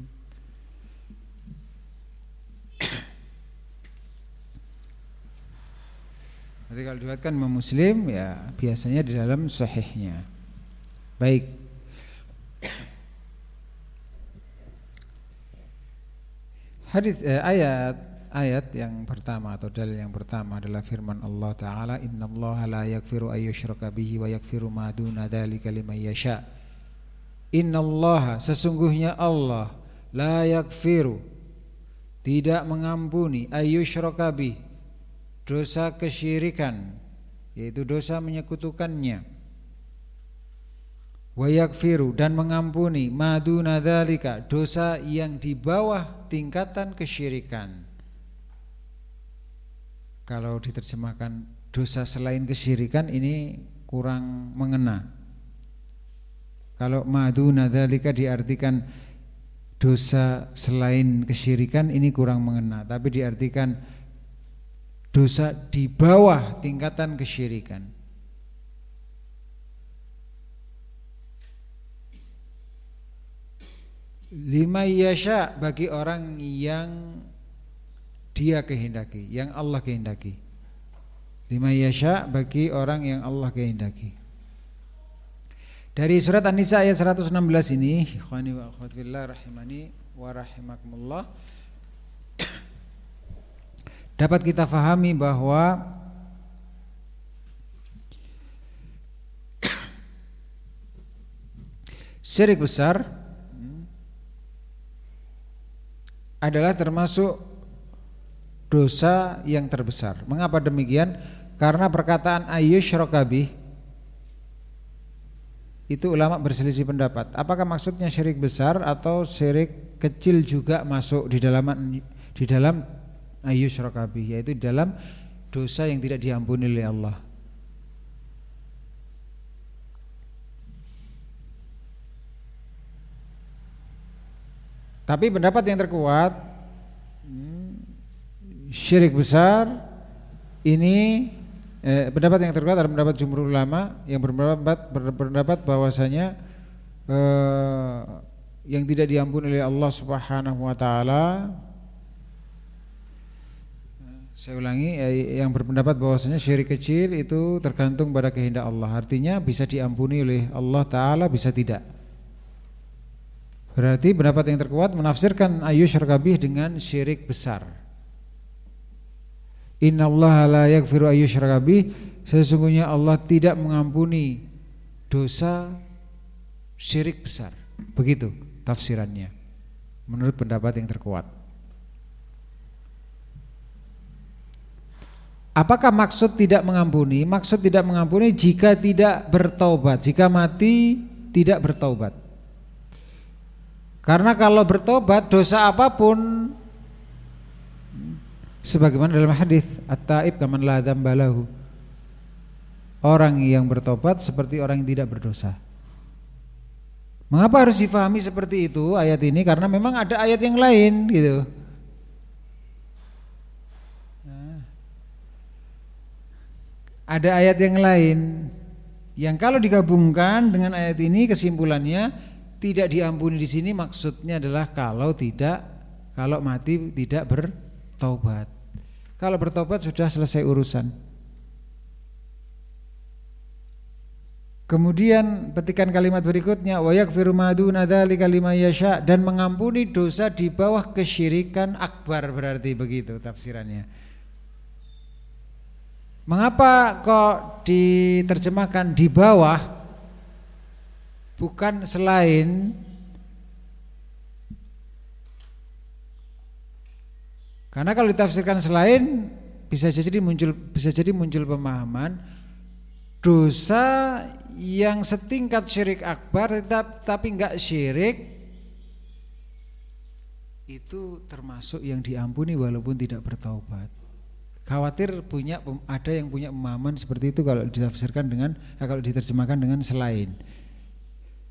Jadi kalau diriwayatkan Imam Muslim ya biasanya di dalam sahihnya. Baik. Hadis eh, ayat ayat yang pertama atau dalil yang pertama adalah firman Allah taala innallaha la yaghfiru ayyushraka bihi wa yaghfiru ma duna dzalika liman yasha. Innallaha sesungguhnya Allah la yaghfiru tidak mengampuni ayyushraka bihi dosa kesyirikan yaitu dosa menyekutukannya. Wa yakfiru dan mengampuni maduna dzalika dosa yang di bawah tingkatan kesyirikan. Kalau diterjemahkan dosa selain kesyirikan ini kurang mengena. Kalau maduna dzalika diartikan dosa selain kesyirikan ini kurang mengena. Tapi diartikan dosa di bawah tingkatan kesyirikan. Lima yasha bagi orang yang dia kehendaki, yang Allah kehendaki. Lima yasha bagi orang yang Allah kehendaki. Dari surat An-Nisa ayat 116 ini, ikhwani wa akhwat rahimani wa rahimakumullah dapat kita fahami bahwa syirik besar adalah termasuk dosa yang terbesar. Mengapa demikian? Karena perkataan ayyusyrakabi itu ulama berselisih pendapat. Apakah maksudnya syirik besar atau syirik kecil juga masuk di dalam di dalam ayyusyrakabi yaitu dalam dosa yang tidak diampuni oleh Allah. Tapi pendapat yang terkuat hmm, syirik besar ini eh, pendapat yang terkuat adalah pendapat jumhur ulama yang berpendapat berpendapat bahwasanya eh, yang tidak diampuni oleh Allah Subhanahu wa taala saya ulangi eh, yang berpendapat bahwasanya syirik kecil itu tergantung pada kehendak Allah. Artinya bisa diampuni oleh Allah taala bisa tidak. Berarti pendapat yang terkuat menafsirkan ayu syirkabih dengan syirik besar. Inna Allah la yaghfiru ayu syirkabih Sesungguhnya Allah tidak mengampuni dosa syirik besar. Begitu tafsirannya. Menurut pendapat yang terkuat. Apakah maksud tidak mengampuni? Maksud tidak mengampuni jika tidak bertaubat, jika mati tidak bertaubat. Karena kalau bertobat dosa apa pun sebagaimana dalam hadis at-taib kaman la dzambalahu. Orang yang bertobat seperti orang yang tidak berdosa. Mengapa harus difahami seperti itu ayat ini? Karena memang ada ayat yang lain gitu. Ada ayat yang lain yang kalau digabungkan dengan ayat ini kesimpulannya tidak diampuni di sini maksudnya adalah kalau tidak kalau mati tidak bertobat. Kalau bertobat sudah selesai urusan. Kemudian petikan kalimat berikutnya wa yaghfiru ma duna dzalika liman dan mengampuni dosa di bawah kesyirikan akbar berarti begitu tafsirannya. Mengapa kok diterjemahkan di bawah bukan selain Karena kalau ditafsirkan selain bisa jadi muncul bisa jadi muncul pemahaman dosa yang setingkat syirik akbar tetap tapi enggak syirik itu termasuk yang diampuni walaupun tidak bertaubat. Khawatir punya ada yang punya pemahaman seperti itu kalau ditafsirkan dengan ya kalau diterjemahkan dengan selain.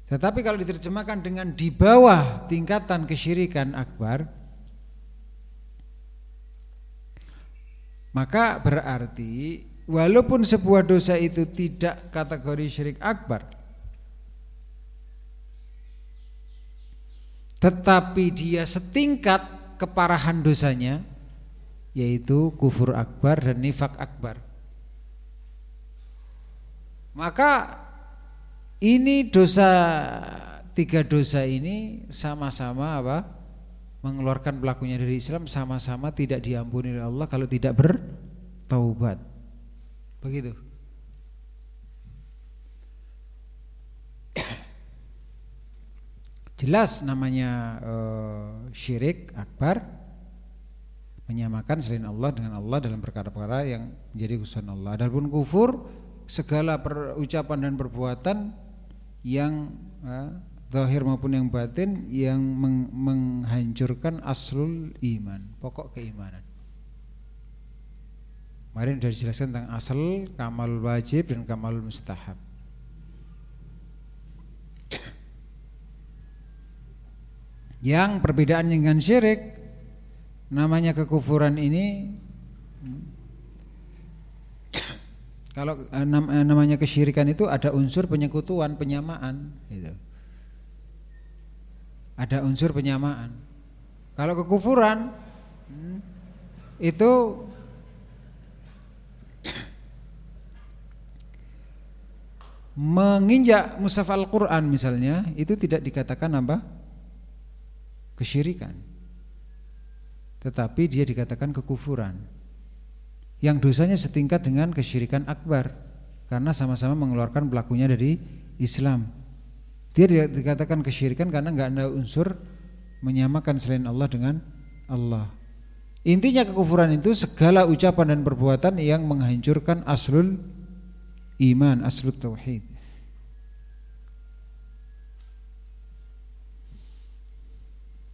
Tetapi kalau diterjemahkan dengan di bawah tingkatan kesyirikan akbar maka berarti walaupun sebuah dosa itu tidak kategori syirik akbar tetapi dia setingkat keparahan dosanya yaitu kufur akbar dan nifak akbar. Maka ini dosa tiga dosa ini sama-sama apa? Mengeluarkan pelakunya dari Islam sama-sama tidak diampuni oleh Allah kalau tidak bertaubat. Begitu. Jelas namanya uh, syirik akbar menyamakan selain Allah dengan Allah dalam perkara-perkara yang menjadi khususan Allah. Adapun kufur segala perucapan dan perbuatan yang zahir maupun yang batin yang meng menghancurkan aslul iman, pokok keimanan. Kemarin sudah dijelaskan tentang asal, kamal wajib dan kamal mustahab. Yang perbedaan dengan syirik namanya kekufuran ini kalau eh, eh, namanya kesyirikan itu ada unsur penyekutuan, penyamaan gitu. Ada unsur penyamaan. Kalau kekufuran hmm, itu menginjak mushaf Al-Qur'an misalnya itu tidak dikatakan apa? kesyirikan. Tetapi dia dikatakan kekufuran. Yang dosanya setingkat dengan kesyirikan akbar karena sama-sama mengeluarkan pelakunya dari Islam. Dia dikatakan kesyirikan karena enggak ada unsur menyamakan selain Allah dengan Allah. Intinya kekufuran itu segala ucapan dan perbuatan yang menghancurkan aslul iman, aslul tauhid.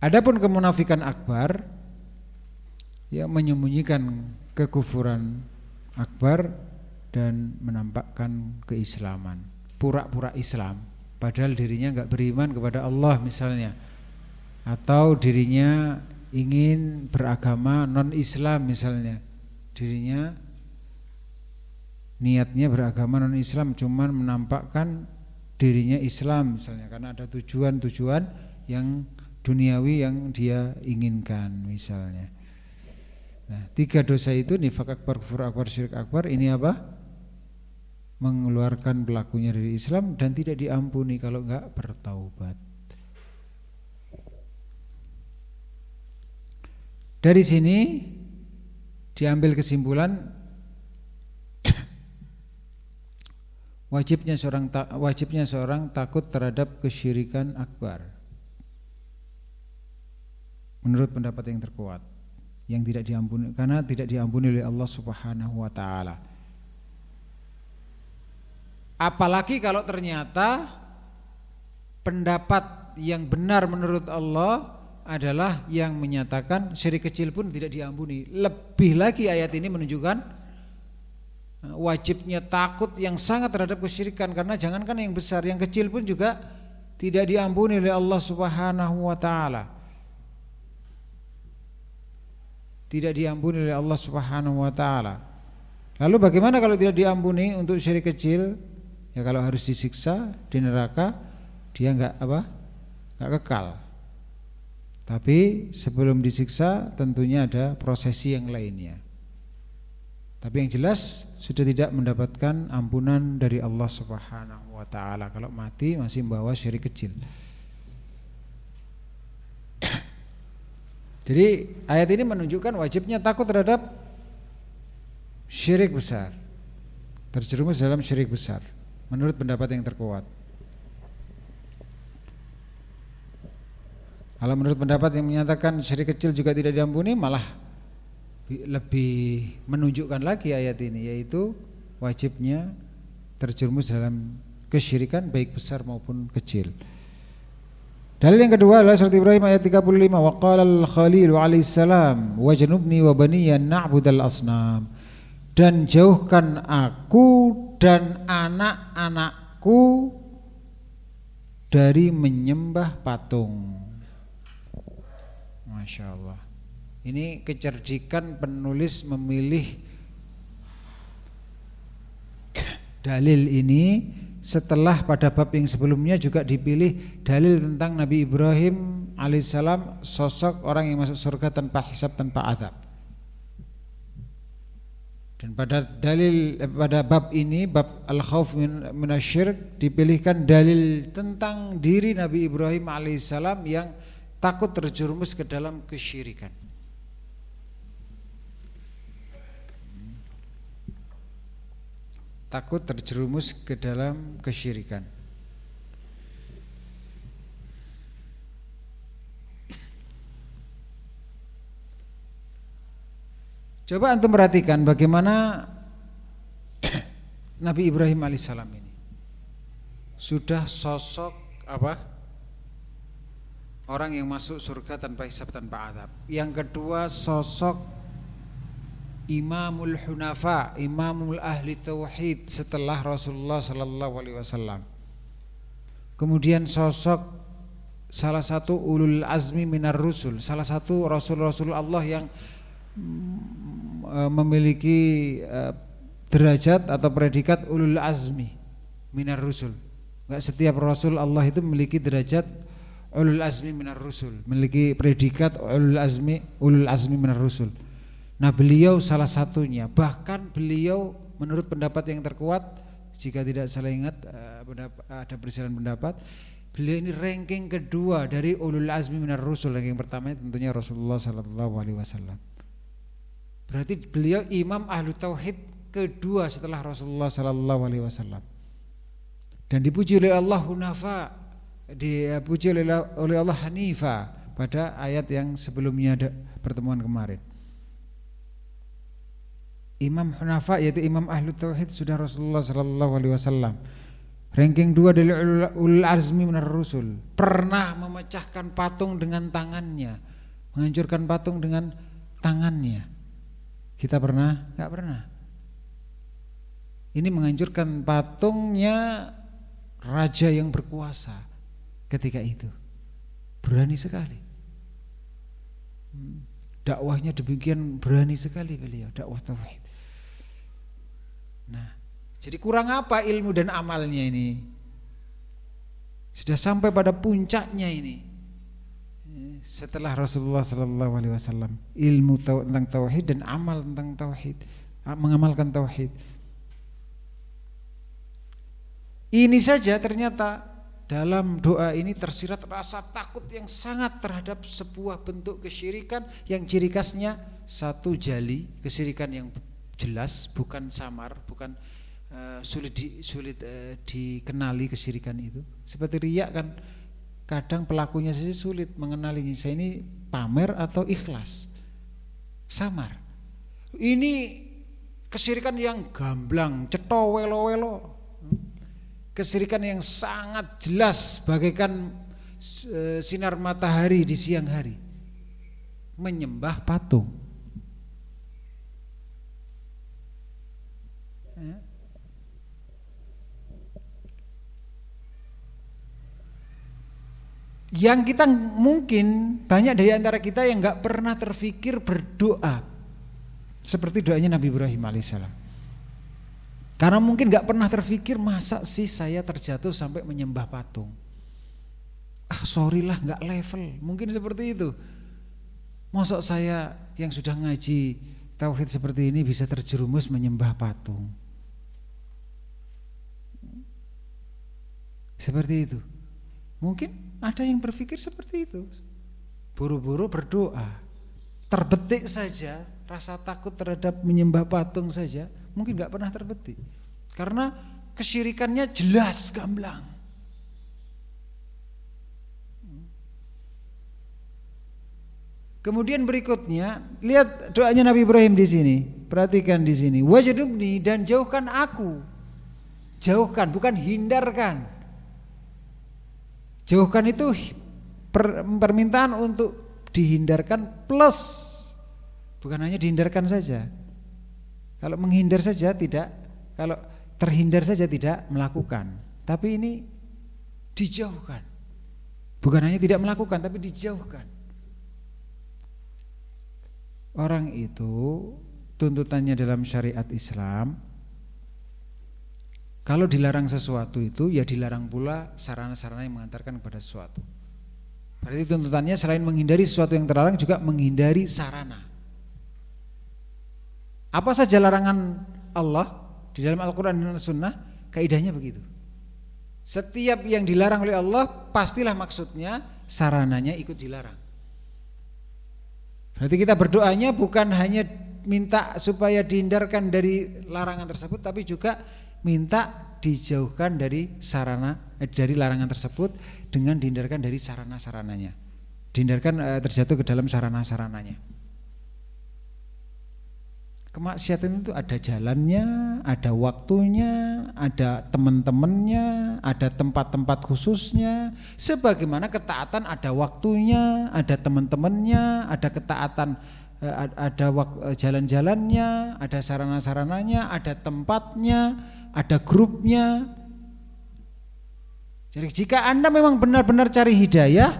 Adapun kemunafikan akbar ya menyembunyikan kekufuran akbar dan menampakkan keislaman, pura-pura Islam. Padahal dirinya enggak beriman kepada Allah misalnya. Atau dirinya ingin beragama non Islam misalnya. Dirinya niatnya beragama non Islam cuman menampakkan dirinya Islam misalnya. Karena ada tujuan-tujuan yang duniawi yang dia inginkan misalnya. Nah, tiga dosa itu nifak akbar, kufur akbar, syirik akbar ini apa? Mengeluarkan pelakunya dari Islam dan tidak diampuni kalau enggak bertaubat. Dari sini diambil kesimpulan wajibnya seorang wajibnya seorang takut terhadap kesyirikan akbar menurut pendapat yang terkuat yang tidak diampuni karena tidak diampuni oleh Allah Subhanahu wa taala. Apalagi kalau ternyata pendapat yang benar menurut Allah adalah yang menyatakan syirik kecil pun tidak diampuni. Lebih lagi ayat ini menunjukkan uh, wajibnya takut yang sangat terhadap kesyirikan karena jangankan yang besar, yang kecil pun juga tidak diampuni oleh Allah Subhanahu wa taala. Tidak diampuni oleh Allah Subhanahu wa taala. Lalu bagaimana kalau tidak diampuni untuk syirik kecil? Ya kalau harus disiksa di neraka dia enggak apa? Enggak kekal. Tapi sebelum disiksa tentunya ada prosesi yang lainnya. Tapi yang jelas sudah tidak mendapatkan ampunan dari Allah Subhanahu wa taala kalau mati masih membawa syirik kecil. Jadi ayat ini menunjukkan wajibnya takut terhadap syirik besar. Terjerumus dalam syirik besar menurut pendapat yang terkuat. Kalau menurut pendapat yang menyatakan syirik kecil juga tidak diampuni malah lebih menunjukkan lagi ayat ini yaitu wajibnya terjerumus dalam kesyirikan baik besar maupun kecil. Dalil yang kedua adalah surat Ibrahim ayat 35 wa qala al-Khalil alaihi salam wajnubni wa baniya na'budal asnam dan jauhkan aku dan anak-anakku dari menyembah patung. Masya Allah. Ini kecerdikan penulis memilih dalil ini setelah pada bab yang sebelumnya juga dipilih dalil tentang Nabi Ibrahim alaihissalam sosok orang yang masuk surga tanpa hisab tanpa adab. Dan pada dalil eh, pada bab ini bab al-khauf min minasyirk dipilihkan dalil tentang diri Nabi Ibrahim alaihissalam yang takut terjerumus ke dalam kesyirikan. Takut terjerumus ke dalam kesyirikan. Coba antum perhatikan bagaimana Nabi Ibrahim alaihissalam ini sudah sosok apa? Orang yang masuk surga tanpa hisab tanpa adab. Yang kedua sosok Imamul Hunafa, Imamul Ahli Tauhid setelah Rasulullah Sallallahu Alaihi Wasallam. Kemudian sosok salah satu ulul azmi minar rusul, salah satu rasul-rasul Allah yang mm, e, memiliki e, derajat atau predikat ulul azmi minar rusul. Enggak setiap rasul Allah itu memiliki derajat ulul azmi minar rusul, memiliki predikat ulul azmi ulul azmi minar rusul. Nah beliau salah satunya Bahkan beliau menurut pendapat yang terkuat Jika tidak salah ingat eh, ada perselisihan pendapat Beliau ini ranking kedua dari ulul azmi minar rusul Ranking pertama tentunya Rasulullah sallallahu alaihi wasallam. Berarti beliau imam ahlu tauhid kedua setelah Rasulullah sallallahu alaihi wasallam. Dan dipuji oleh Allah hunafa, dipuji oleh Allah hanifa pada ayat yang sebelumnya pertemuan kemarin. Imam Hunafa yaitu Imam Ahlu Tauhid sudah Rasulullah sallallahu alaihi wasallam. Ranking dua dari ulul azmi minar rusul. Pernah memecahkan patung dengan tangannya, menghancurkan patung dengan tangannya. Kita pernah? Enggak pernah. Ini menghancurkan patungnya raja yang berkuasa ketika itu. Berani sekali. Hmm. Dakwahnya demikian berani sekali beliau, dakwah tauhid. Nah, jadi kurang apa ilmu dan amalnya ini? Sudah sampai pada puncaknya ini. Setelah Rasulullah Sallallahu Alaihi Wasallam ilmu tentang tauhid dan amal tentang tauhid, mengamalkan tauhid. Ini saja ternyata dalam doa ini tersirat rasa takut yang sangat terhadap sebuah bentuk kesyirikan yang ciri khasnya satu jali kesyirikan yang jelas, bukan samar, bukan uh, sulit di, sulit uh, dikenali kesyirikan itu. Seperti riak kan kadang pelakunya saja sulit mengenalinya. Saya ini pamer atau ikhlas. Samar. Ini kesyirikan yang gamblang, ceto welo-welo. Kesyirikan yang sangat jelas bagaikan uh, sinar matahari di siang hari. Menyembah patung Yang kita mungkin banyak dari antara kita yang nggak pernah terfikir berdoa seperti doanya Nabi Ibrahim alaihissalam. Karena mungkin nggak pernah terfikir masa sih saya terjatuh sampai menyembah patung. Ah sorry lah nggak level, mungkin seperti itu. Masa saya yang sudah ngaji tauhid seperti ini bisa terjerumus menyembah patung. Seperti itu. Mungkin ada yang berpikir seperti itu. Buru-buru berdoa. Terbetik saja rasa takut terhadap menyembah patung saja mungkin nggak pernah terbetik. Karena kesyirikannya jelas gamblang. Kemudian berikutnya, lihat doanya Nabi Ibrahim di sini. Perhatikan di sini. Wajadubni dan jauhkan aku. Jauhkan, bukan hindarkan. Jauhkan itu per, permintaan untuk dihindarkan plus bukan hanya dihindarkan saja. Kalau menghindar saja tidak, kalau terhindar saja tidak melakukan. Tapi ini dijauhkan. Bukan hanya tidak melakukan tapi dijauhkan. Orang itu tuntutannya dalam syariat Islam kalau dilarang sesuatu itu ya dilarang pula sarana-sarana yang mengantarkan kepada sesuatu. Berarti tuntutannya selain menghindari sesuatu yang terlarang juga menghindari sarana. Apa saja larangan Allah di dalam Al-Quran dan Sunnah, kaidahnya begitu. Setiap yang dilarang oleh Allah pastilah maksudnya sarananya ikut dilarang. Berarti kita berdoanya bukan hanya minta supaya dihindarkan dari larangan tersebut tapi juga minta dijauhkan dari sarana eh, dari larangan tersebut dengan dihindarkan dari sarana-sarananya. Dihindarkan eh, terjatuh ke dalam sarana-sarananya. Kemaksiatan itu ada jalannya, ada waktunya, ada teman-temannya, ada tempat-tempat khususnya. Sebagaimana ketaatan ada waktunya, ada teman-temannya, ada ketaatan eh, ada eh, jalan-jalannya, ada sarana-sarananya, ada tempatnya, ada grupnya. Jadi jika Anda memang benar-benar cari hidayah,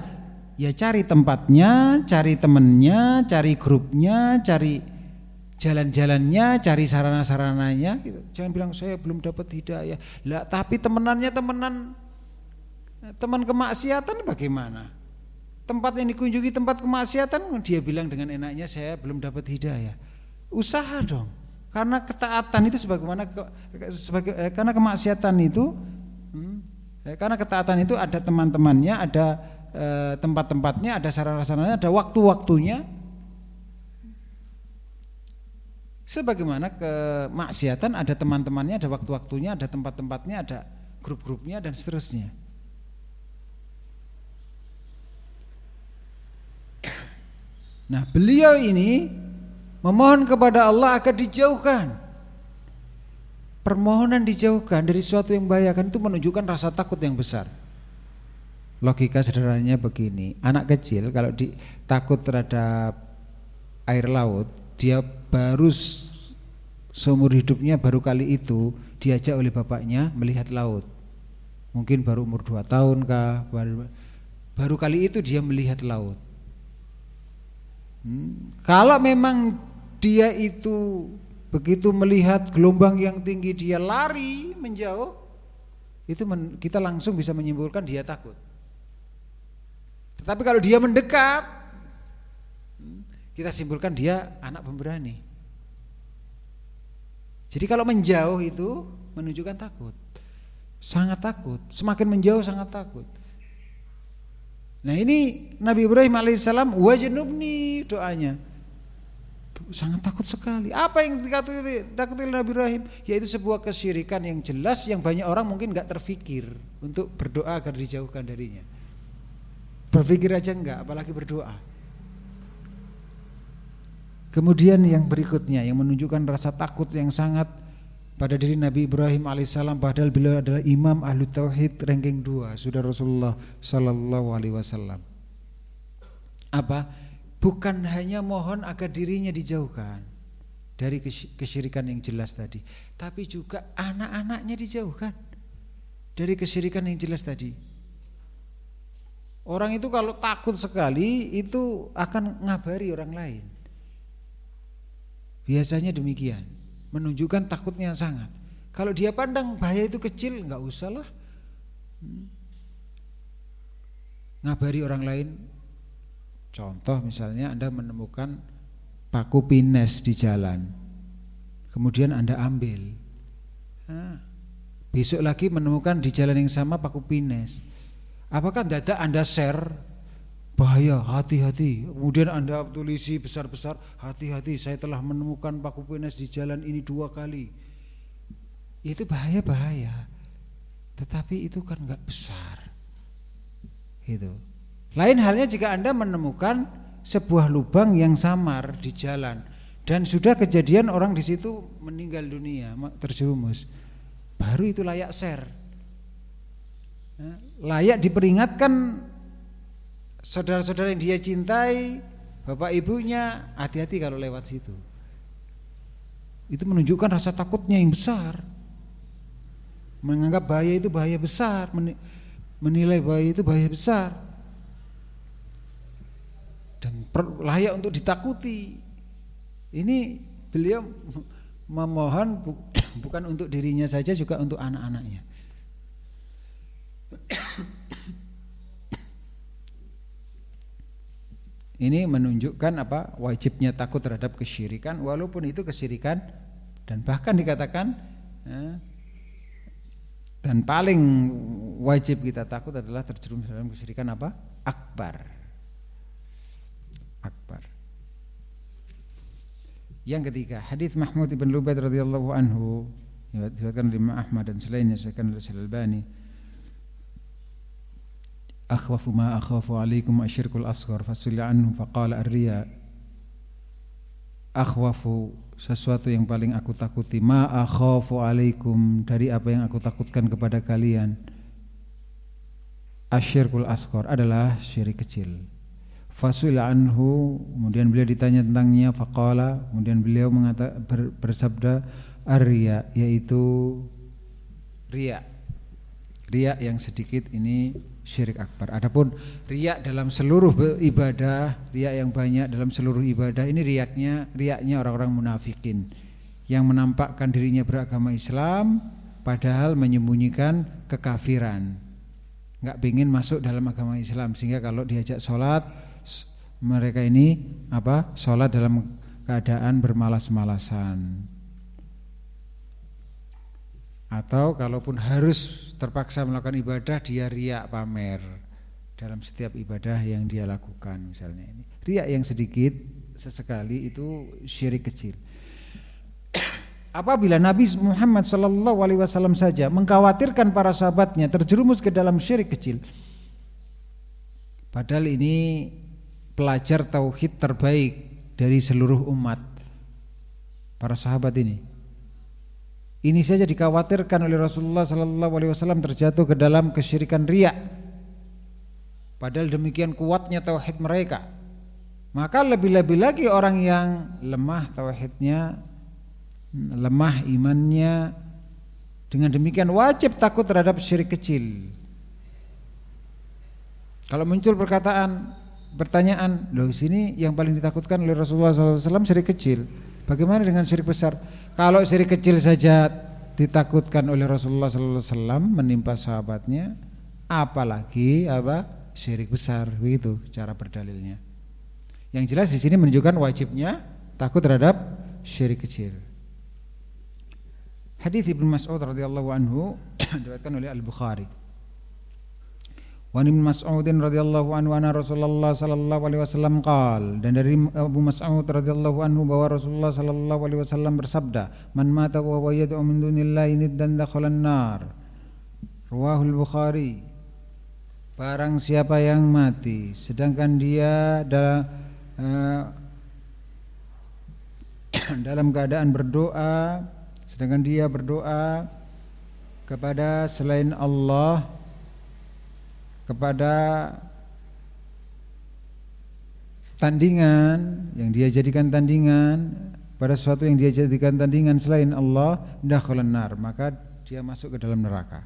ya cari tempatnya, cari temannya, cari grupnya, cari jalan-jalannya, cari sarana-sarananya gitu. Jangan bilang saya belum dapat hidayah. Lah, tapi temenannya temenan teman kemaksiatan bagaimana? Tempat yang dikunjungi tempat kemaksiatan dia bilang dengan enaknya saya belum dapat hidayah. Usaha dong. Karena ketaatan itu sebagaimana sebagai eh, karena kemaksiatan itu hmm, eh, karena ketaatan itu ada teman-temannya, ada eh, tempat-tempatnya, ada sarana-sarananya, ada waktu-waktunya Sebagaimana kemaksiatan ada teman-temannya, ada waktu-waktunya, ada tempat-tempatnya, ada grup-grupnya dan seterusnya. Nah, beliau ini memohon kepada Allah agar dijauhkan. Permohonan dijauhkan dari sesuatu yang membahayakan itu menunjukkan rasa takut yang besar. Logika sederhananya begini, anak kecil kalau di, takut terhadap air laut, dia baru seumur hidupnya baru kali itu diajak oleh bapaknya melihat laut. Mungkin baru umur dua tahun kah, baru, baru kali itu dia melihat laut. Hmm. Kalau memang dia itu begitu melihat gelombang yang tinggi dia lari menjauh, itu men, kita langsung bisa menyimpulkan dia takut. Tetapi kalau dia mendekat, kita simpulkan dia anak pemberani. Jadi kalau menjauh itu menunjukkan takut. Sangat takut, semakin menjauh sangat takut. Nah ini Nabi Ibrahim alaihissalam wajnubni doanya. Sangat takut sekali. Apa yang oleh Nabi Ibrahim? Yaitu sebuah kesyirikan yang jelas yang banyak orang mungkin nggak terfikir untuk berdoa agar dijauhkan darinya. Berpikir aja enggak, apalagi berdoa. Kemudian yang berikutnya yang menunjukkan rasa takut yang sangat pada diri Nabi Ibrahim alaihissalam padahal beliau adalah imam ahlu tauhid ranking 2 sudah Rasulullah sallallahu alaihi wasallam. Apa? Bukan hanya mohon agar dirinya dijauhkan dari kesyirikan yang jelas tadi, tapi juga anak-anaknya dijauhkan dari kesyirikan yang jelas tadi. Orang itu kalau takut sekali itu akan ngabari orang lain. Biasanya demikian, menunjukkan takutnya sangat. Kalau dia pandang bahaya itu kecil, nggak usah lah. Hmm. Ngabari orang lain. Contoh misalnya Anda menemukan paku pines di jalan. Kemudian Anda ambil. Nah, besok lagi menemukan di jalan yang sama paku pines. Apakah dada Anda share bahaya hati-hati kemudian anda tulisi besar-besar hati-hati saya telah menemukan paku pines di jalan ini dua kali itu bahaya-bahaya tetapi itu kan nggak besar itu lain halnya jika anda menemukan sebuah lubang yang samar di jalan dan sudah kejadian orang di situ meninggal dunia terjerumus baru itu layak share layak diperingatkan saudara-saudara yang dia cintai, bapak ibunya, hati-hati kalau lewat situ. Itu menunjukkan rasa takutnya yang besar. Menganggap bahaya itu bahaya besar, menilai bahaya itu bahaya besar. Dan layak untuk ditakuti. Ini beliau memohon bukan untuk dirinya saja juga untuk anak-anaknya. Ini menunjukkan apa? Wajibnya takut terhadap kesyirikan walaupun itu kesyirikan dan bahkan dikatakan eh, dan paling wajib kita takut adalah terjerumus dalam kesyirikan apa? Akbar. Akbar. Yang ketiga, hadis Mahmud bin Lubaid radhiyallahu anhu diriwayatkan oleh Imam Ahmad dan selainnya saya oleh Al-Albani. Akhwafu ma akhafu alaikum asyirkul asghar fasulya anhu faqala ar-riya. Akhwafu sesuatu yang paling aku takuti ma akhafu alaikum dari apa yang aku takutkan kepada kalian asyirkul asghar adalah syirik kecil fasulya anhu kemudian beliau ditanya tentangnya faqala kemudian beliau mengata, ber, bersabda ar-riya yaitu riya riya yang sedikit ini syirik akbar. Adapun riak dalam seluruh ibadah, riak yang banyak dalam seluruh ibadah ini riaknya riaknya orang-orang munafikin yang menampakkan dirinya beragama Islam padahal menyembunyikan kekafiran. Enggak ingin masuk dalam agama Islam sehingga kalau diajak sholat mereka ini apa? Sholat dalam keadaan bermalas-malasan. Atau kalaupun harus terpaksa melakukan ibadah dia riak pamer dalam setiap ibadah yang dia lakukan misalnya ini. Riak yang sedikit sesekali itu syirik kecil. Apabila Nabi Muhammad Shallallahu Alaihi Wasallam saja mengkhawatirkan para sahabatnya terjerumus ke dalam syirik kecil padahal ini pelajar tauhid terbaik dari seluruh umat para sahabat ini ini saja dikhawatirkan oleh Rasulullah sallallahu alaihi wasallam terjatuh ke dalam kesyirikan riya. Padahal demikian kuatnya tauhid mereka. Maka lebih-lebih lagi orang yang lemah tauhidnya, lemah imannya, dengan demikian wajib takut terhadap syirik kecil. Kalau muncul perkataan, pertanyaan, loh sini yang paling ditakutkan oleh Rasulullah SAW syirik kecil. Bagaimana dengan syirik besar? Kalau syirik kecil saja ditakutkan oleh Rasulullah wasallam menimpa sahabatnya, apalagi apa? syirik besar begitu cara berdalilnya. Yang jelas di sini menunjukkan wajibnya takut terhadap syirik kecil. Hadis Ibnu Mas'ud radhiyallahu anhu diriwayatkan oleh Al-Bukhari. Wa Ibnu Mas'ud radhiyallahu anhu anna Rasulullah sallallahu alaihi wasallam qaal dan dari Abu Mas'ud radhiyallahu anhu bahwa Rasulullah sallallahu alaihi wasallam bersabda man mata wa huwa yad'u min dunillahi niddan dakhalan nar Ruahul Bukhari. Barang siapa yang mati sedangkan dia dalam, uh, dalam keadaan berdoa sedangkan dia berdoa kepada selain Allah kepada tandingan yang dia jadikan tandingan pada sesuatu yang dia jadikan tandingan selain Allah dakhalan nar maka dia masuk ke dalam neraka.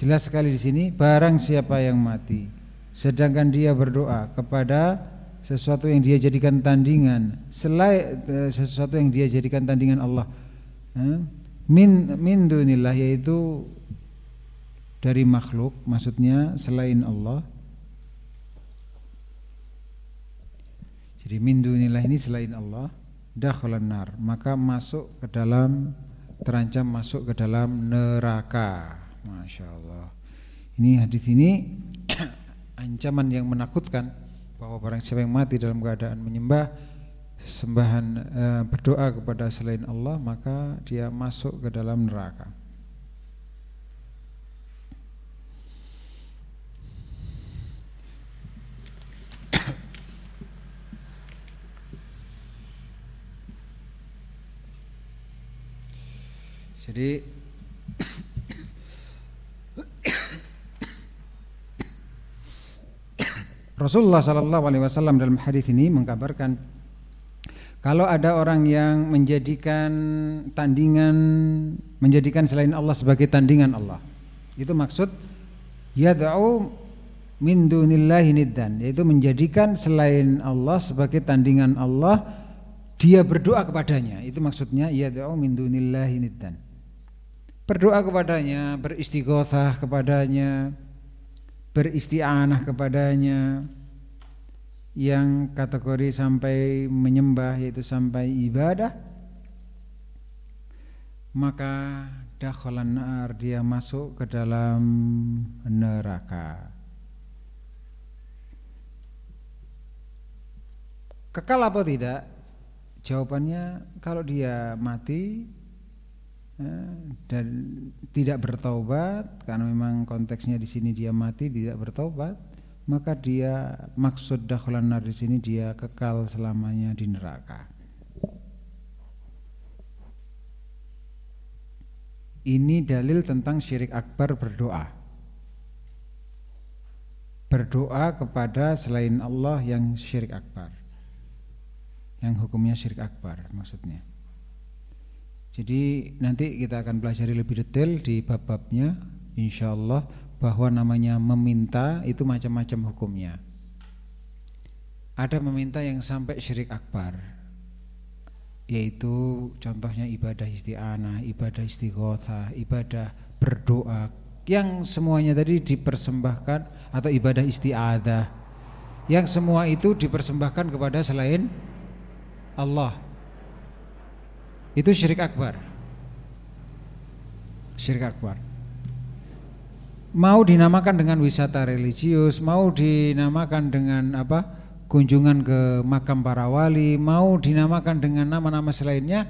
Jelas sekali di sini barang siapa yang mati sedangkan dia berdoa kepada sesuatu yang dia jadikan tandingan selain eh, sesuatu yang dia jadikan tandingan Allah eh, min min dunillah yaitu dari makhluk maksudnya selain Allah jadi min dunillah ini selain Allah dakhalan nar, maka masuk ke dalam terancam masuk ke dalam neraka. Masya Allah. Ini hadis ini ancaman yang menakutkan bahwa barang siapa yang mati dalam keadaan menyembah sembahan e, berdoa kepada selain Allah maka dia masuk ke dalam neraka. Jadi Rasulullah Sallallahu Alaihi Wasallam dalam hadis ini mengkabarkan kalau ada orang yang menjadikan tandingan menjadikan selain Allah sebagai tandingan Allah. Itu maksud yad'u min dunillahi niddan. Yaitu menjadikan selain Allah sebagai tandingan Allah dia berdoa kepadanya. Itu maksudnya yad'u min dunillahi niddan berdoa kepadanya, beristighothah kepadanya, beristi'anah kepadanya. Yang kategori sampai menyembah yaitu sampai ibadah maka dakhalan nar dia masuk ke dalam neraka. Kekal apa tidak? Jawabannya kalau dia mati dan tidak bertobat karena memang konteksnya di sini dia mati tidak bertobat maka dia maksud dakhalan nar di sini dia kekal selamanya di neraka. Ini dalil tentang syirik akbar berdoa. Berdoa kepada selain Allah yang syirik akbar. Yang hukumnya syirik akbar maksudnya. Jadi nanti kita akan pelajari lebih detail di bab-babnya insyaallah bahwa namanya meminta itu macam-macam hukumnya. Ada meminta yang sampai syirik akbar yaitu contohnya ibadah isti'anah, ibadah istighothah, ibadah berdoa yang semuanya tadi dipersembahkan atau ibadah isti'adah yang semua itu dipersembahkan kepada selain Allah itu syirik akbar. Syirik akbar. Mau dinamakan dengan wisata religius, mau dinamakan dengan apa? kunjungan ke makam para wali, mau dinamakan dengan nama-nama selainnya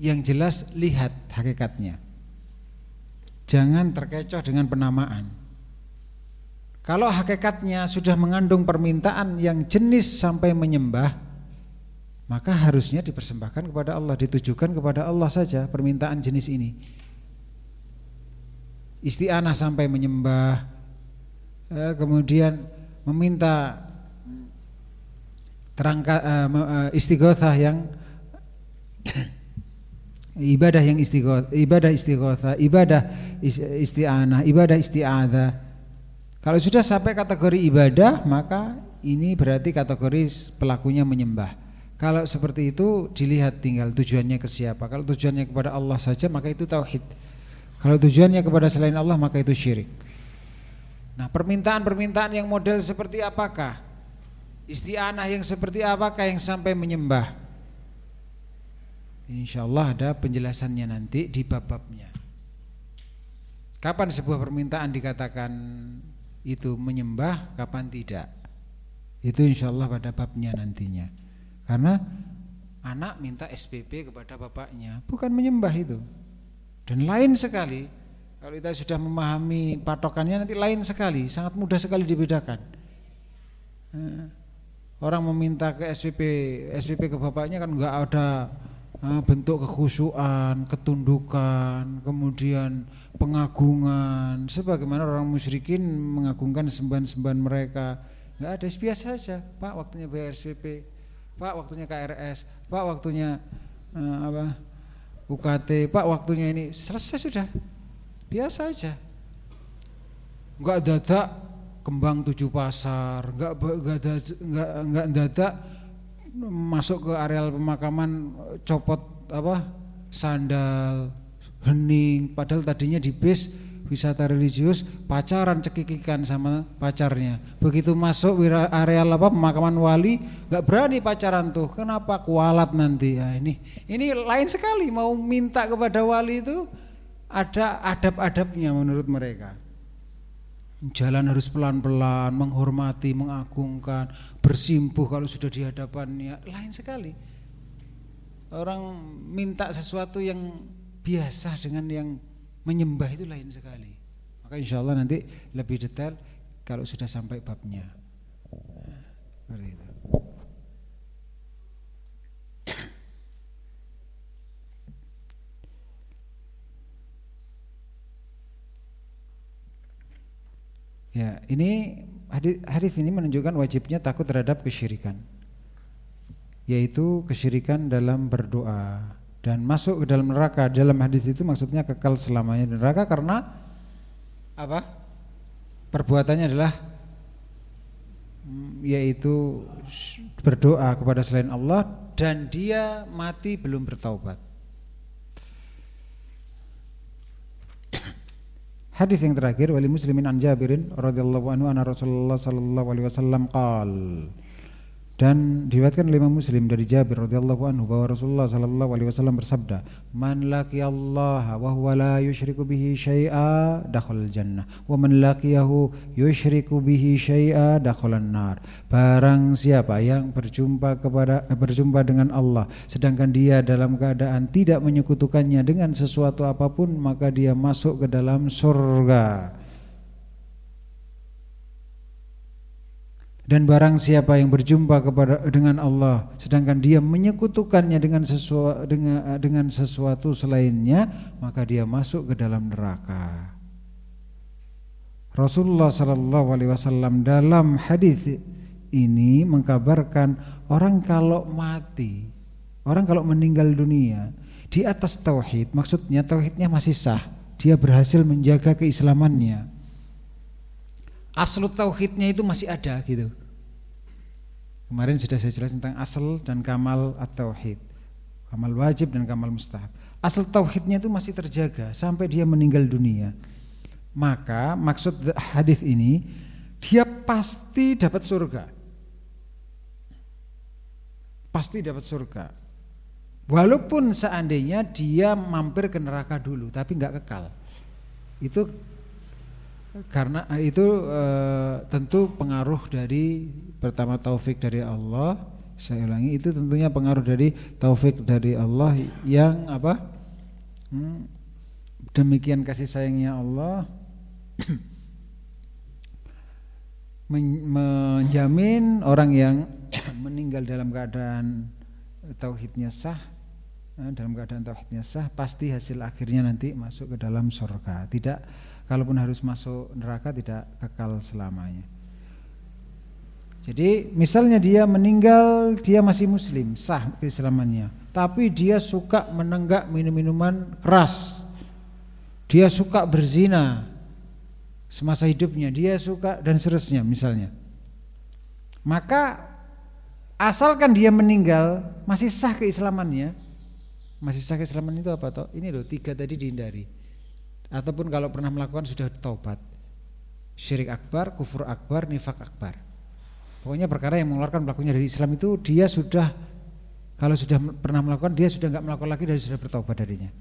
yang jelas lihat hakikatnya. Jangan terkecoh dengan penamaan. Kalau hakikatnya sudah mengandung permintaan yang jenis sampai menyembah, maka harusnya dipersembahkan kepada Allah, ditujukan kepada Allah saja permintaan jenis ini. Isti'anah sampai menyembah, eh, kemudian meminta terangkat eh, eh, istighothah yang ibadah yang istighothah, ibadah istighothah, ibadah isti'anah, ibadah isti'adzah. Kalau sudah sampai kategori ibadah, maka ini berarti kategori pelakunya menyembah. Kalau seperti itu dilihat tinggal tujuannya ke siapa. Kalau tujuannya kepada Allah saja maka itu tauhid. Kalau tujuannya kepada selain Allah maka itu syirik. Nah, permintaan-permintaan yang model seperti apakah? Isti'anah yang seperti apakah yang sampai menyembah? Insya Allah ada penjelasannya nanti di bab-babnya. Kapan sebuah permintaan dikatakan itu menyembah, kapan tidak? Itu insya Allah pada babnya nantinya. Karena anak minta SPP kepada bapaknya, bukan menyembah itu. Dan lain sekali, kalau kita sudah memahami patokannya nanti lain sekali, sangat mudah sekali dibedakan. Eh, orang meminta ke SPP, SPP ke bapaknya kan enggak ada eh, bentuk kekhusyuan, ketundukan, kemudian pengagungan, sebagaimana orang musyrikin mengagungkan sembahan-sembahan mereka. Enggak ada biasa saja, Pak waktunya bayar SPP Pak waktunya KRS, Pak waktunya uh, apa? UKT, Pak waktunya ini. Selesai sudah. Biasa aja. Enggak dadak kembang tujuh pasar, enggak enggak enggak enggak dadak masuk ke areal pemakaman copot apa? Sandal hening. Padahal tadinya di bis wisata religius, pacaran cekikikan sama pacarnya. Begitu masuk area apa pemakaman wali, nggak berani pacaran tuh. Kenapa? Kualat nanti. Ya, ini ini lain sekali mau minta kepada wali itu ada adab-adabnya menurut mereka. Jalan harus pelan-pelan, menghormati, mengagungkan, bersimpuh kalau sudah di hadapannya. Lain sekali. Orang minta sesuatu yang biasa dengan yang menyembah itu lain sekali. Maka insya Allah nanti lebih detail kalau sudah sampai babnya. Itu. Ya, ini hadis ini menunjukkan wajibnya takut terhadap kesyirikan. Yaitu kesyirikan dalam berdoa dan masuk ke dalam neraka dalam hadis itu maksudnya kekal selamanya di neraka karena apa? Perbuatannya adalah mm, yaitu berdoa kepada selain Allah dan dia mati belum bertaubat. Hadis yang terakhir wali muslimin an Jabirin radhiyallahu anhu anna Rasulullah sallallahu alaihi wasallam qala dan diriwayatkan oleh Imam Muslim dari Jabir radhiyallahu anhu bahwa Rasulullah sallallahu alaihi wasallam bersabda, "Man laqiyallaha wa huwa la yusyriku bihi syai'a dakhala jannah wa man laqiyahu yusyriku bihi syai'a dakhala nar." Barang siapa yang berjumpa kepada eh, berjumpa dengan Allah sedangkan dia dalam keadaan tidak menyekutukannya dengan sesuatu apa pun, maka dia masuk ke dalam surga. Dan barang siapa yang berjumpa kepada dengan Allah sedangkan dia menyekutukannya dengan sesuatu dengan dengan sesuatu selainnya, maka dia masuk ke dalam neraka. Rasulullah sallallahu alaihi wasallam dalam hadis ini mengkabarkan orang kalau mati, orang kalau meninggal dunia di atas tauhid, maksudnya tauhidnya masih sah, dia berhasil menjaga keislamannya. Asal tauhidnya itu masih ada gitu. Kemarin sudah saya jelaskan tentang asal dan kamal at-tauhid. Kamal wajib dan kamal mustahab. Asal tauhidnya itu masih terjaga sampai dia meninggal dunia. Maka maksud hadis ini dia pasti dapat surga. Pasti dapat surga. Walaupun seandainya dia mampir ke neraka dulu tapi nggak kekal. Itu karena itu e, tentu pengaruh dari pertama taufik dari Allah. Saya ulangi itu tentunya pengaruh dari taufik dari Allah yang apa? Hmm, demikian kasih sayangnya Allah. Menjamin orang yang meninggal dalam keadaan tauhidnya sah eh, dalam keadaan tauhidnya sah pasti hasil akhirnya nanti masuk ke dalam surga. Tidak kalaupun harus masuk neraka tidak kekal selamanya. Jadi misalnya dia meninggal dia masih muslim, sah keislamannya, tapi dia suka menenggak minum-minuman keras. Dia suka berzina semasa hidupnya, dia suka dan seterusnya misalnya. Maka asalkan dia meninggal masih sah keislamannya, masih sah keislaman itu apa toh? Ini loh tiga tadi dihindari ataupun kalau pernah melakukan sudah taubat. Syirik akbar, kufur akbar, nifak akbar. Pokoknya perkara yang mengeluarkan pelakunya dari Islam itu dia sudah kalau sudah pernah melakukan dia sudah nggak melakukan lagi dari sudah bertobat darinya.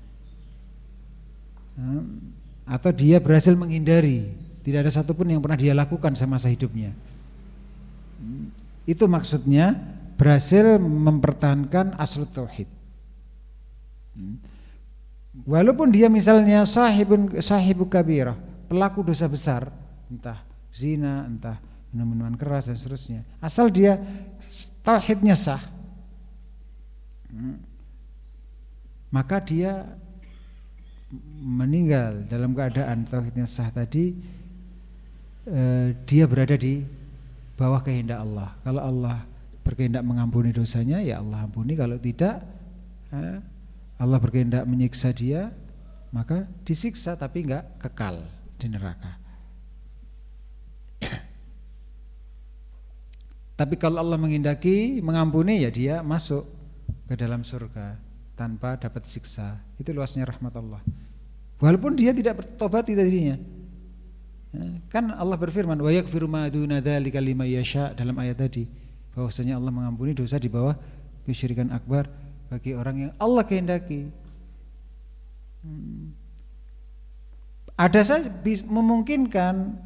Hmm, atau dia berhasil menghindari, tidak ada satupun yang pernah dia lakukan semasa hidupnya. Hmm, itu maksudnya berhasil mempertahankan asal tauhid. Hmm, Walaupun dia misalnya sahibun sahibu kabirah, pelaku dosa besar, entah zina, entah minum-minuman keras dan seterusnya. Asal dia tauhidnya sah, hmm, maka dia meninggal dalam keadaan tauhidnya sah tadi eh, dia berada di bawah kehendak Allah. Kalau Allah berkehendak mengampuni dosanya, ya Allah ampuni. Kalau tidak, eh, Allah berkehendak menyiksa dia, maka disiksa tapi enggak kekal di neraka. tapi kalau Allah mengendaki mengampuni ya dia masuk ke dalam surga tanpa dapat siksa. Itu luasnya rahmat Allah. Walaupun dia tidak bertobat tadinya. Ya, kan Allah berfirman wa yakfiru ma duna dzalika liman yasha dalam ayat tadi bahwasanya Allah mengampuni dosa di bawah kesyirikan akbar bagi orang yang Allah kehendaki. Hmm. Ada saja memungkinkan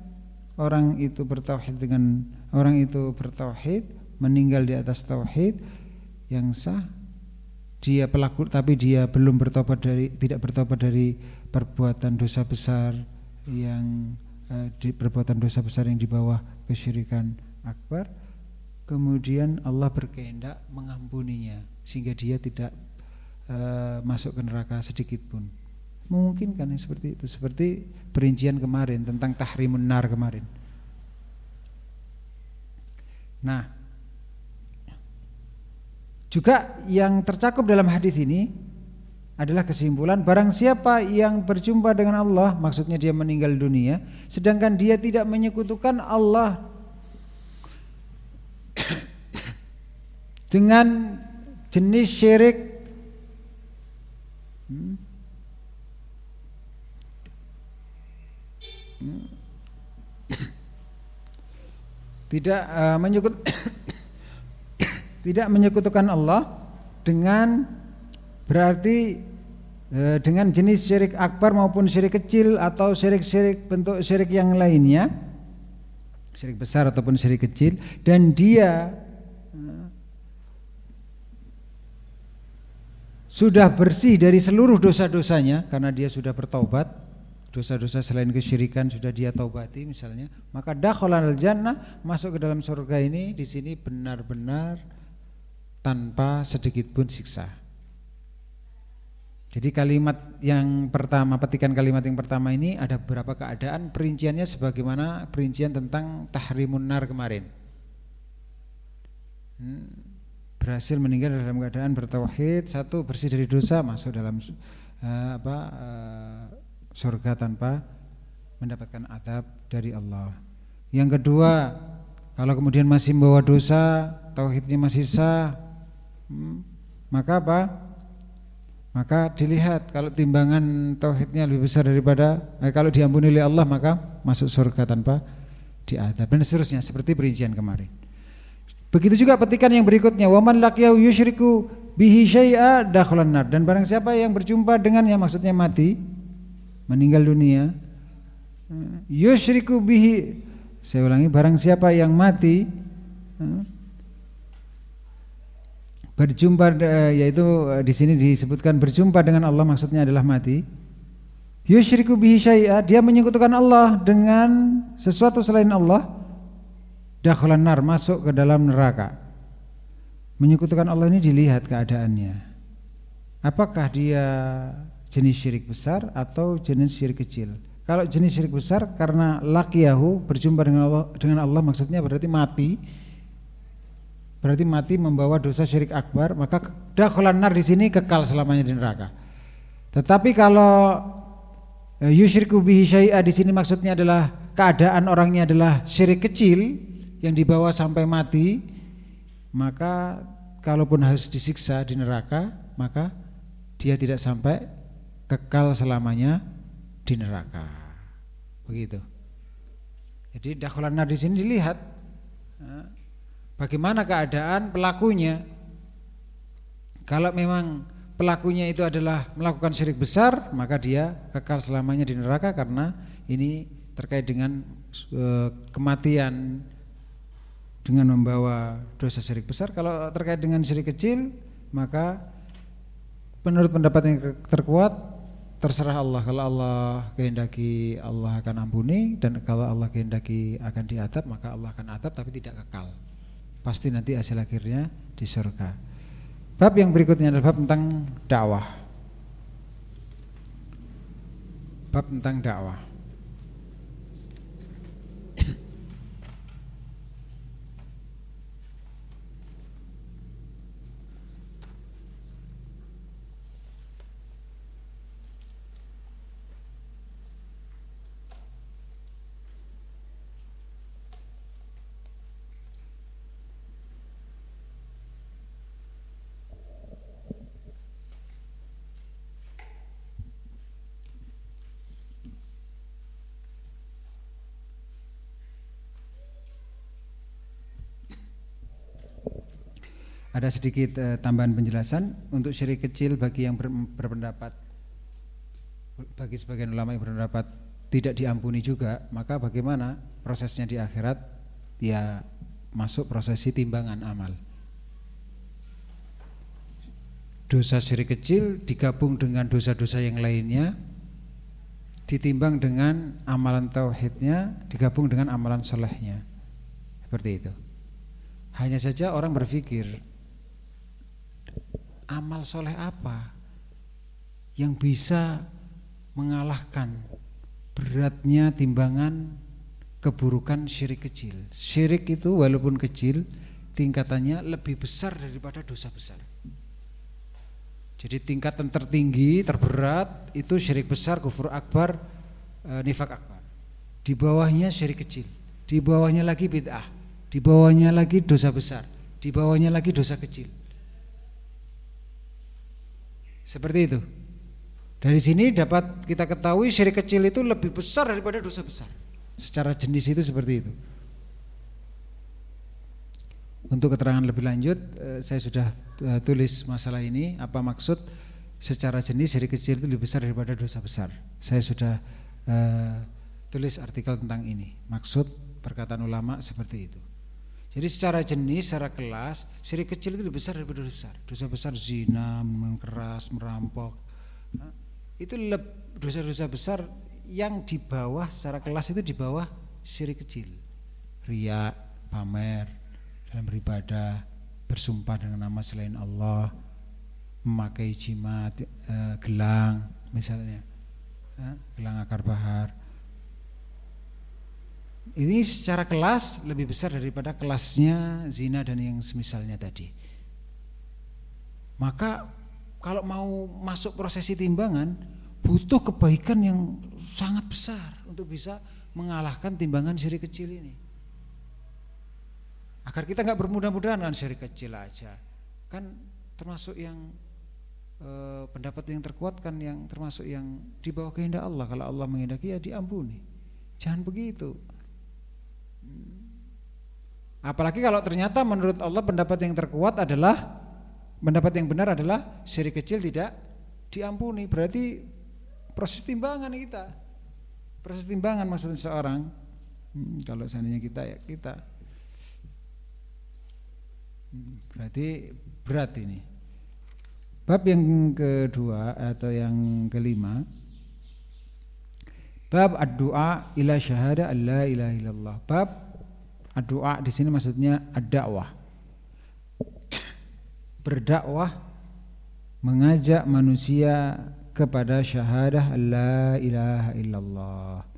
orang itu bertauhid dengan orang itu bertauhid meninggal di atas tauhid yang sah dia pelaku tapi dia belum bertobat dari tidak bertobat dari perbuatan dosa besar yang eh, di perbuatan dosa besar yang di bawah kesyirikan akbar kemudian Allah berkehendak mengampuninya sehingga dia tidak eh, masuk ke neraka sedikit pun. Memungkinkan yang seperti itu. Seperti perincian kemarin tentang tahrimun nar kemarin. Nah juga yang tercakup dalam hadis ini adalah kesimpulan barang siapa yang berjumpa dengan Allah maksudnya dia meninggal dunia sedangkan dia tidak menyekutukan Allah dengan jenis syirik. Tidak uh, menyekut tidak menyekutukan Allah dengan berarti e, dengan jenis syirik akbar maupun syirik kecil atau syirik-syirik bentuk syirik yang lainnya syirik besar ataupun syirik kecil dan dia sudah bersih dari seluruh dosa-dosanya karena dia sudah bertaubat dosa-dosa selain kesyirikan sudah dia taubati misalnya maka dakhalal jannah masuk ke dalam surga ini di sini benar-benar tanpa sedikit pun siksa. Jadi kalimat yang pertama, petikan kalimat yang pertama ini ada beberapa keadaan perinciannya sebagaimana perincian tentang tahrimun nar kemarin. Hmm, berhasil meninggal dalam keadaan bertauhid, satu bersih dari dosa masuk dalam uh, apa uh, surga tanpa mendapatkan adab dari Allah. Yang kedua, kalau kemudian masih membawa dosa, tauhidnya masih sah, Hmm. maka apa? Maka dilihat kalau timbangan tauhidnya lebih besar daripada eh, kalau diampuni oleh Allah maka masuk surga tanpa diadab dan seterusnya seperti perincian kemarin. Begitu juga petikan yang berikutnya waman laqiyahu yusyriku bihi syai'a dakhalan nar dan barang siapa yang berjumpa dengannya maksudnya mati meninggal dunia yusyriku bihi saya ulangi barang siapa yang mati berjumpa yaitu di sini disebutkan berjumpa dengan Allah maksudnya adalah mati. Yusyriku bihi syai'a, dia menyekutukan Allah dengan sesuatu selain Allah. Dakhalan nar, masuk ke dalam neraka. Menyekutukan Allah ini dilihat keadaannya. Apakah dia jenis syirik besar atau jenis syirik kecil? Kalau jenis syirik besar karena lakiyahu berjumpa dengan Allah dengan Allah maksudnya berarti mati berarti mati membawa dosa syirik akbar, maka dakhalan nar di sini kekal selamanya di neraka. Tetapi kalau e, yusyriku bihi syai'a di sini maksudnya adalah keadaan orangnya adalah syirik kecil yang dibawa sampai mati, maka kalaupun harus disiksa di neraka, maka dia tidak sampai kekal selamanya di neraka. Begitu. Jadi dakhalan nar di sini dilihat bagaimana keadaan pelakunya. Kalau memang pelakunya itu adalah melakukan syirik besar, maka dia kekal selamanya di neraka karena ini terkait dengan e, kematian dengan membawa dosa syirik besar. Kalau terkait dengan syirik kecil, maka menurut pendapat yang terkuat terserah Allah. Kalau Allah kehendaki Allah akan ampuni dan kalau Allah kehendaki akan diadab, maka Allah akan adab tapi tidak kekal pasti nanti hasil akhirnya di surga. Bab yang berikutnya adalah bab tentang dakwah. Bab tentang dakwah. Ada sedikit uh, tambahan penjelasan untuk syirik kecil bagi yang ber, berpendapat bagi sebagian ulama yang berpendapat tidak diampuni juga, maka bagaimana prosesnya di akhirat? Dia masuk prosesi timbangan amal. Dosa syirik kecil digabung dengan dosa-dosa yang lainnya ditimbang dengan amalan tauhidnya digabung dengan amalan solehnya seperti itu hanya saja orang berpikir amal soleh apa yang bisa mengalahkan beratnya timbangan keburukan syirik kecil. Syirik itu walaupun kecil tingkatannya lebih besar daripada dosa besar. Jadi tingkatan tertinggi, terberat itu syirik besar, kufur akbar, e, nifak akbar. Di bawahnya syirik kecil, di bawahnya lagi bid'ah, di bawahnya lagi dosa besar, di bawahnya lagi dosa kecil. Seperti itu. Dari sini dapat kita ketahui syirik kecil itu lebih besar daripada dosa besar. Secara jenis itu seperti itu. Untuk keterangan lebih lanjut, eh, saya sudah eh, tulis masalah ini. Apa maksud secara jenis dari kecil itu lebih besar daripada dosa besar. Saya sudah uh, tulis artikel tentang ini. Maksud perkataan ulama seperti itu. Jadi secara jenis, secara kelas, syirik kecil itu lebih besar daripada dosa besar. Dosa besar zina, mengeras, merampok. Itu dosa-dosa besar yang di bawah secara kelas itu di bawah syirik kecil. Ria pamer dalam beribadah bersumpah dengan nama selain Allah memakai jimat e, gelang misalnya. Gelang akar bahar ini secara kelas lebih besar daripada kelasnya zina dan yang semisalnya tadi maka kalau mau masuk prosesi timbangan butuh kebaikan yang sangat besar untuk bisa mengalahkan timbangan syirik kecil ini. Agar kita nggak bermudah-mudahan dengan syirik kecil aja. Kan termasuk yang eh, pendapat yang terkuat kan yang termasuk yang di bawah kehendak Allah. Kalau Allah menghendaki ya diampuni. Jangan begitu. Apalagi kalau ternyata menurut Allah pendapat yang terkuat adalah pendapat yang benar adalah syirik kecil tidak diampuni. Berarti proses timbangan kita. Proses timbangan maksudnya seorang. Hmm, kalau seandainya kita ya kita. Hmm, berarti berat ini. Bab yang kedua atau yang kelima. Bab ad-du'a ila syahada alla ilaha illallah. Bab ad-du'a di sini maksudnya ad-dakwah berdakwah mengajak manusia kepada syahadah la ilaha illallah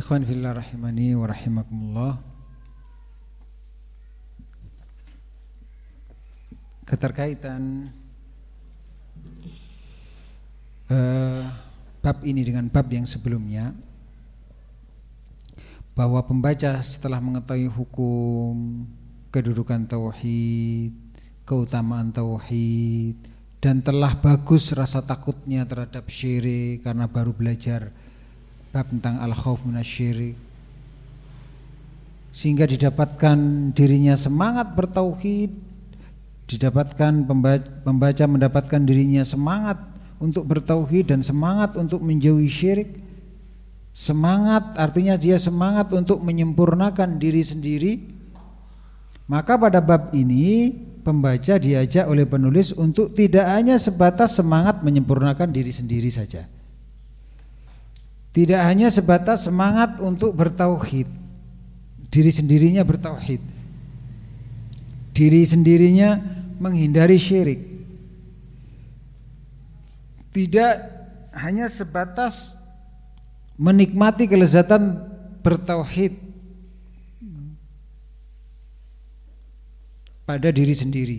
Ikhwan fillah rahimani wa rahimakumullah. Keterkaitan uh, Bab ini dengan bab yang sebelumnya Bahwa pembaca setelah mengetahui hukum Kedudukan Tauhid Keutamaan Tauhid Dan telah bagus rasa takutnya terhadap syirik Karena baru belajar bab tentang al-khauf minasyirik sehingga didapatkan dirinya semangat bertauhid didapatkan pembaca mendapatkan dirinya semangat untuk bertauhid dan semangat untuk menjauhi syirik. Semangat artinya dia semangat untuk menyempurnakan diri sendiri. Maka pada bab ini pembaca diajak oleh penulis untuk tidak hanya sebatas semangat menyempurnakan diri sendiri saja tidak hanya sebatas semangat untuk bertauhid, diri sendirinya bertauhid, diri sendirinya menghindari syirik. Tidak hanya sebatas menikmati kelezatan bertauhid pada diri sendiri.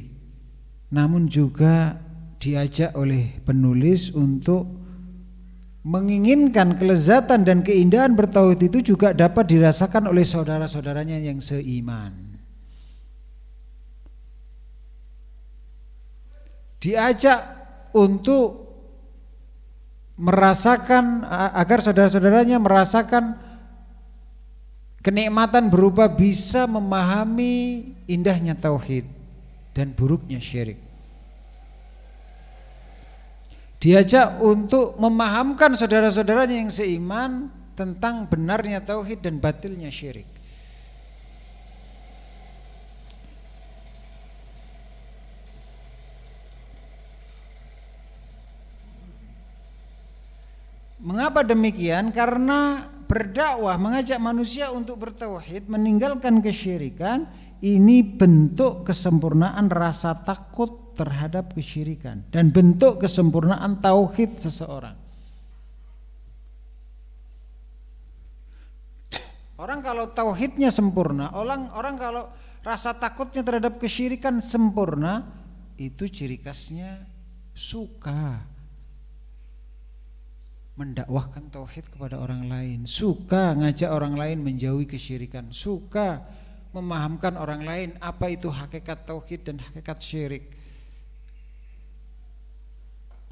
Namun juga diajak oleh penulis untuk menginginkan kelezatan dan keindahan bertauhid itu juga dapat dirasakan oleh saudara-saudaranya yang seiman. Diajak untuk merasakan agar saudara-saudaranya merasakan kenikmatan berupa bisa memahami indahnya tauhid dan buruknya syirik. Diajak untuk memahamkan saudara-saudaranya yang seiman tentang benarnya tauhid dan batilnya syirik. Mengapa demikian? Karena berdakwah mengajak manusia untuk bertauhid, meninggalkan kesyirikan, ini bentuk kesempurnaan rasa takut terhadap kesyirikan dan bentuk kesempurnaan tauhid seseorang. Orang kalau tauhidnya sempurna, orang orang kalau rasa takutnya terhadap kesyirikan sempurna, itu ciri khasnya suka mendakwahkan tauhid kepada orang lain, suka ngajak orang lain menjauhi kesyirikan, suka memahamkan orang lain apa itu hakikat tauhid dan hakikat syirik.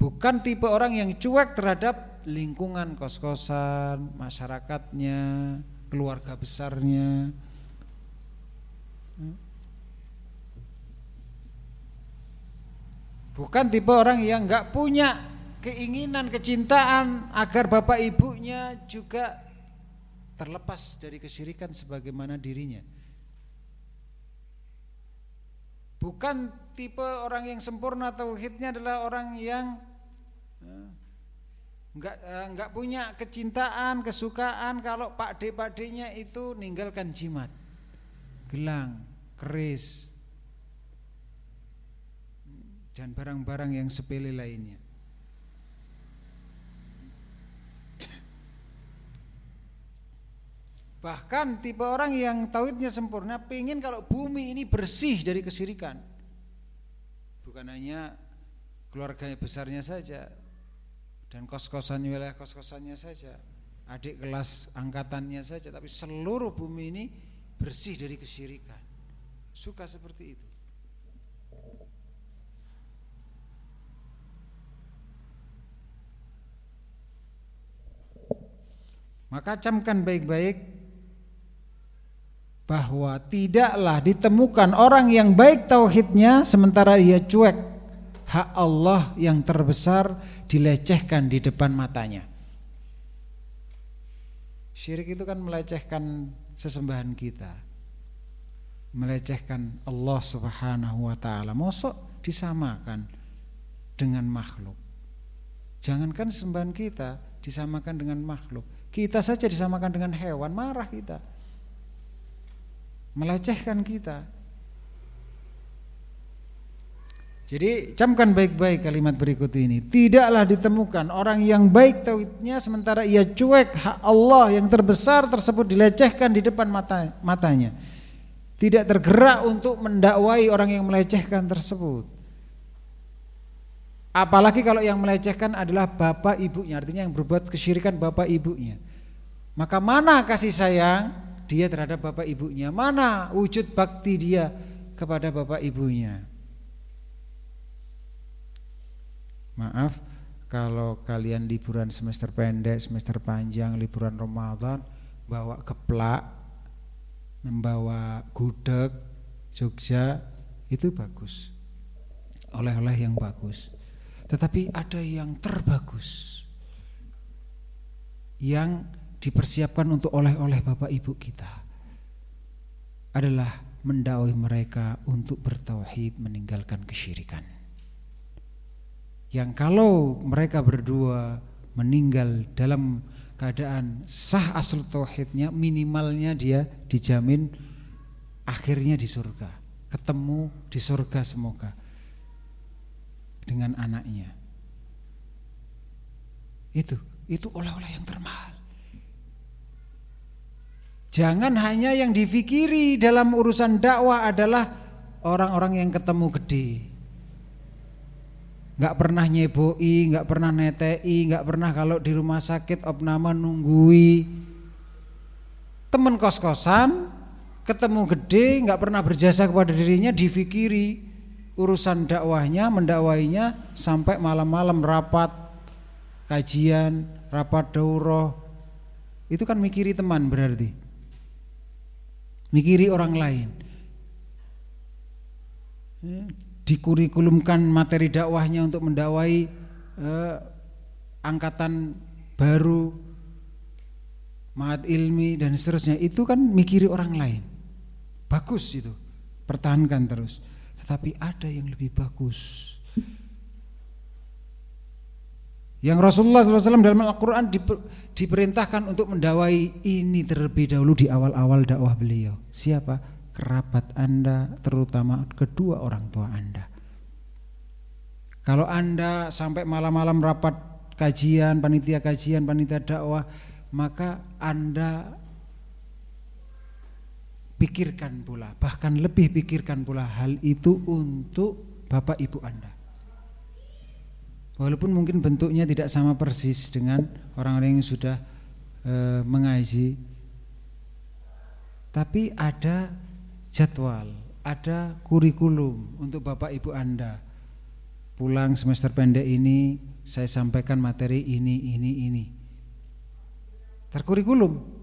Bukan tipe orang yang cuek terhadap lingkungan kos-kosan, masyarakatnya, keluarga besarnya. Bukan tipe orang yang nggak punya keinginan, kecintaan agar bapak ibunya juga terlepas dari kesyirikan sebagaimana dirinya. Bukan tipe orang yang sempurna tauhidnya adalah orang yang enggak enggak eh, punya kecintaan, kesukaan kalau Pak D Pak D-nya itu ninggalkan jimat. Gelang, keris dan barang-barang yang sepele lainnya. Bahkan tipe orang yang tauhidnya sempurna pengen kalau bumi ini bersih dari kesyirikan. Bukan hanya keluarganya besarnya saja dan kos-kosannya wilayah kos-kosannya saja, adik kelas angkatannya saja, tapi seluruh bumi ini bersih dari kesyirikan. Suka seperti itu. Maka camkan baik-baik bahwa tidaklah ditemukan orang yang baik tauhidnya sementara ia cuek hak Allah yang terbesar dilecehkan di depan matanya. Syirik itu kan melecehkan sesembahan kita. Melecehkan Allah Subhanahu wa taala. Mosok disamakan dengan makhluk. Jangankan sembahan kita disamakan dengan makhluk. Kita saja disamakan dengan hewan, marah kita melecehkan kita. Jadi camkan baik-baik kalimat berikut ini. Tidaklah ditemukan orang yang baik tauhidnya sementara ia cuek hak Allah yang terbesar tersebut dilecehkan di depan mata, matanya. Tidak tergerak untuk mendakwai orang yang melecehkan tersebut. Apalagi kalau yang melecehkan adalah bapak ibunya, artinya yang berbuat kesyirikan bapak ibunya. Maka mana kasih sayang dia terhadap bapak ibunya? Mana wujud bakti dia kepada bapak ibunya? Maaf kalau kalian liburan semester pendek, semester panjang, liburan Ramadan bawa keplak, membawa gudeg, Jogja itu bagus. Oleh-oleh yang bagus. Tetapi ada yang terbagus. Yang dipersiapkan untuk oleh-oleh Bapak Ibu kita adalah mendakwai mereka untuk bertauhid meninggalkan kesyirikan. Yang kalau mereka berdua meninggal dalam keadaan sah asal tauhidnya minimalnya dia dijamin akhirnya di surga, ketemu di surga semoga dengan anaknya. Itu, itu oleh-oleh yang termahal. Jangan hanya yang difikiri dalam urusan dakwah adalah orang-orang yang ketemu gede. Nggak pernah nyeboi, nggak pernah netei, nggak pernah kalau di rumah sakit opname nunggui. Temen kos-kosan, ketemu gede, nggak pernah berjasa kepada dirinya, difikiri urusan dakwahnya, mendakwainya sampai malam-malam rapat kajian, rapat daurah. Itu kan mikiri teman berarti. Mikiri orang lain. Dikurikulumkan materi dakwahnya untuk mendakwai eh, angkatan baru maat ilmi dan seterusnya. Itu kan mikiri orang lain. Bagus itu. Pertahankan terus. Tetapi ada yang lebih bagus. Yang Rasulullah SAW dalam Al-Quran diperintahkan untuk mendawai ini terlebih dahulu di awal-awal dakwah beliau. Siapa? Kerabat Anda, terutama kedua orang tua Anda. Kalau Anda sampai malam-malam rapat kajian, panitia kajian, panitia dakwah, maka Anda pikirkan pula, bahkan lebih pikirkan pula hal itu untuk Bapak Ibu Anda. Walaupun mungkin bentuknya tidak sama persis dengan orang-orang yang sudah e, mengaji, tapi ada jadwal, ada kurikulum untuk Bapak Ibu Anda. Pulang semester pendek ini saya sampaikan materi ini, ini, ini. Terkurikulum.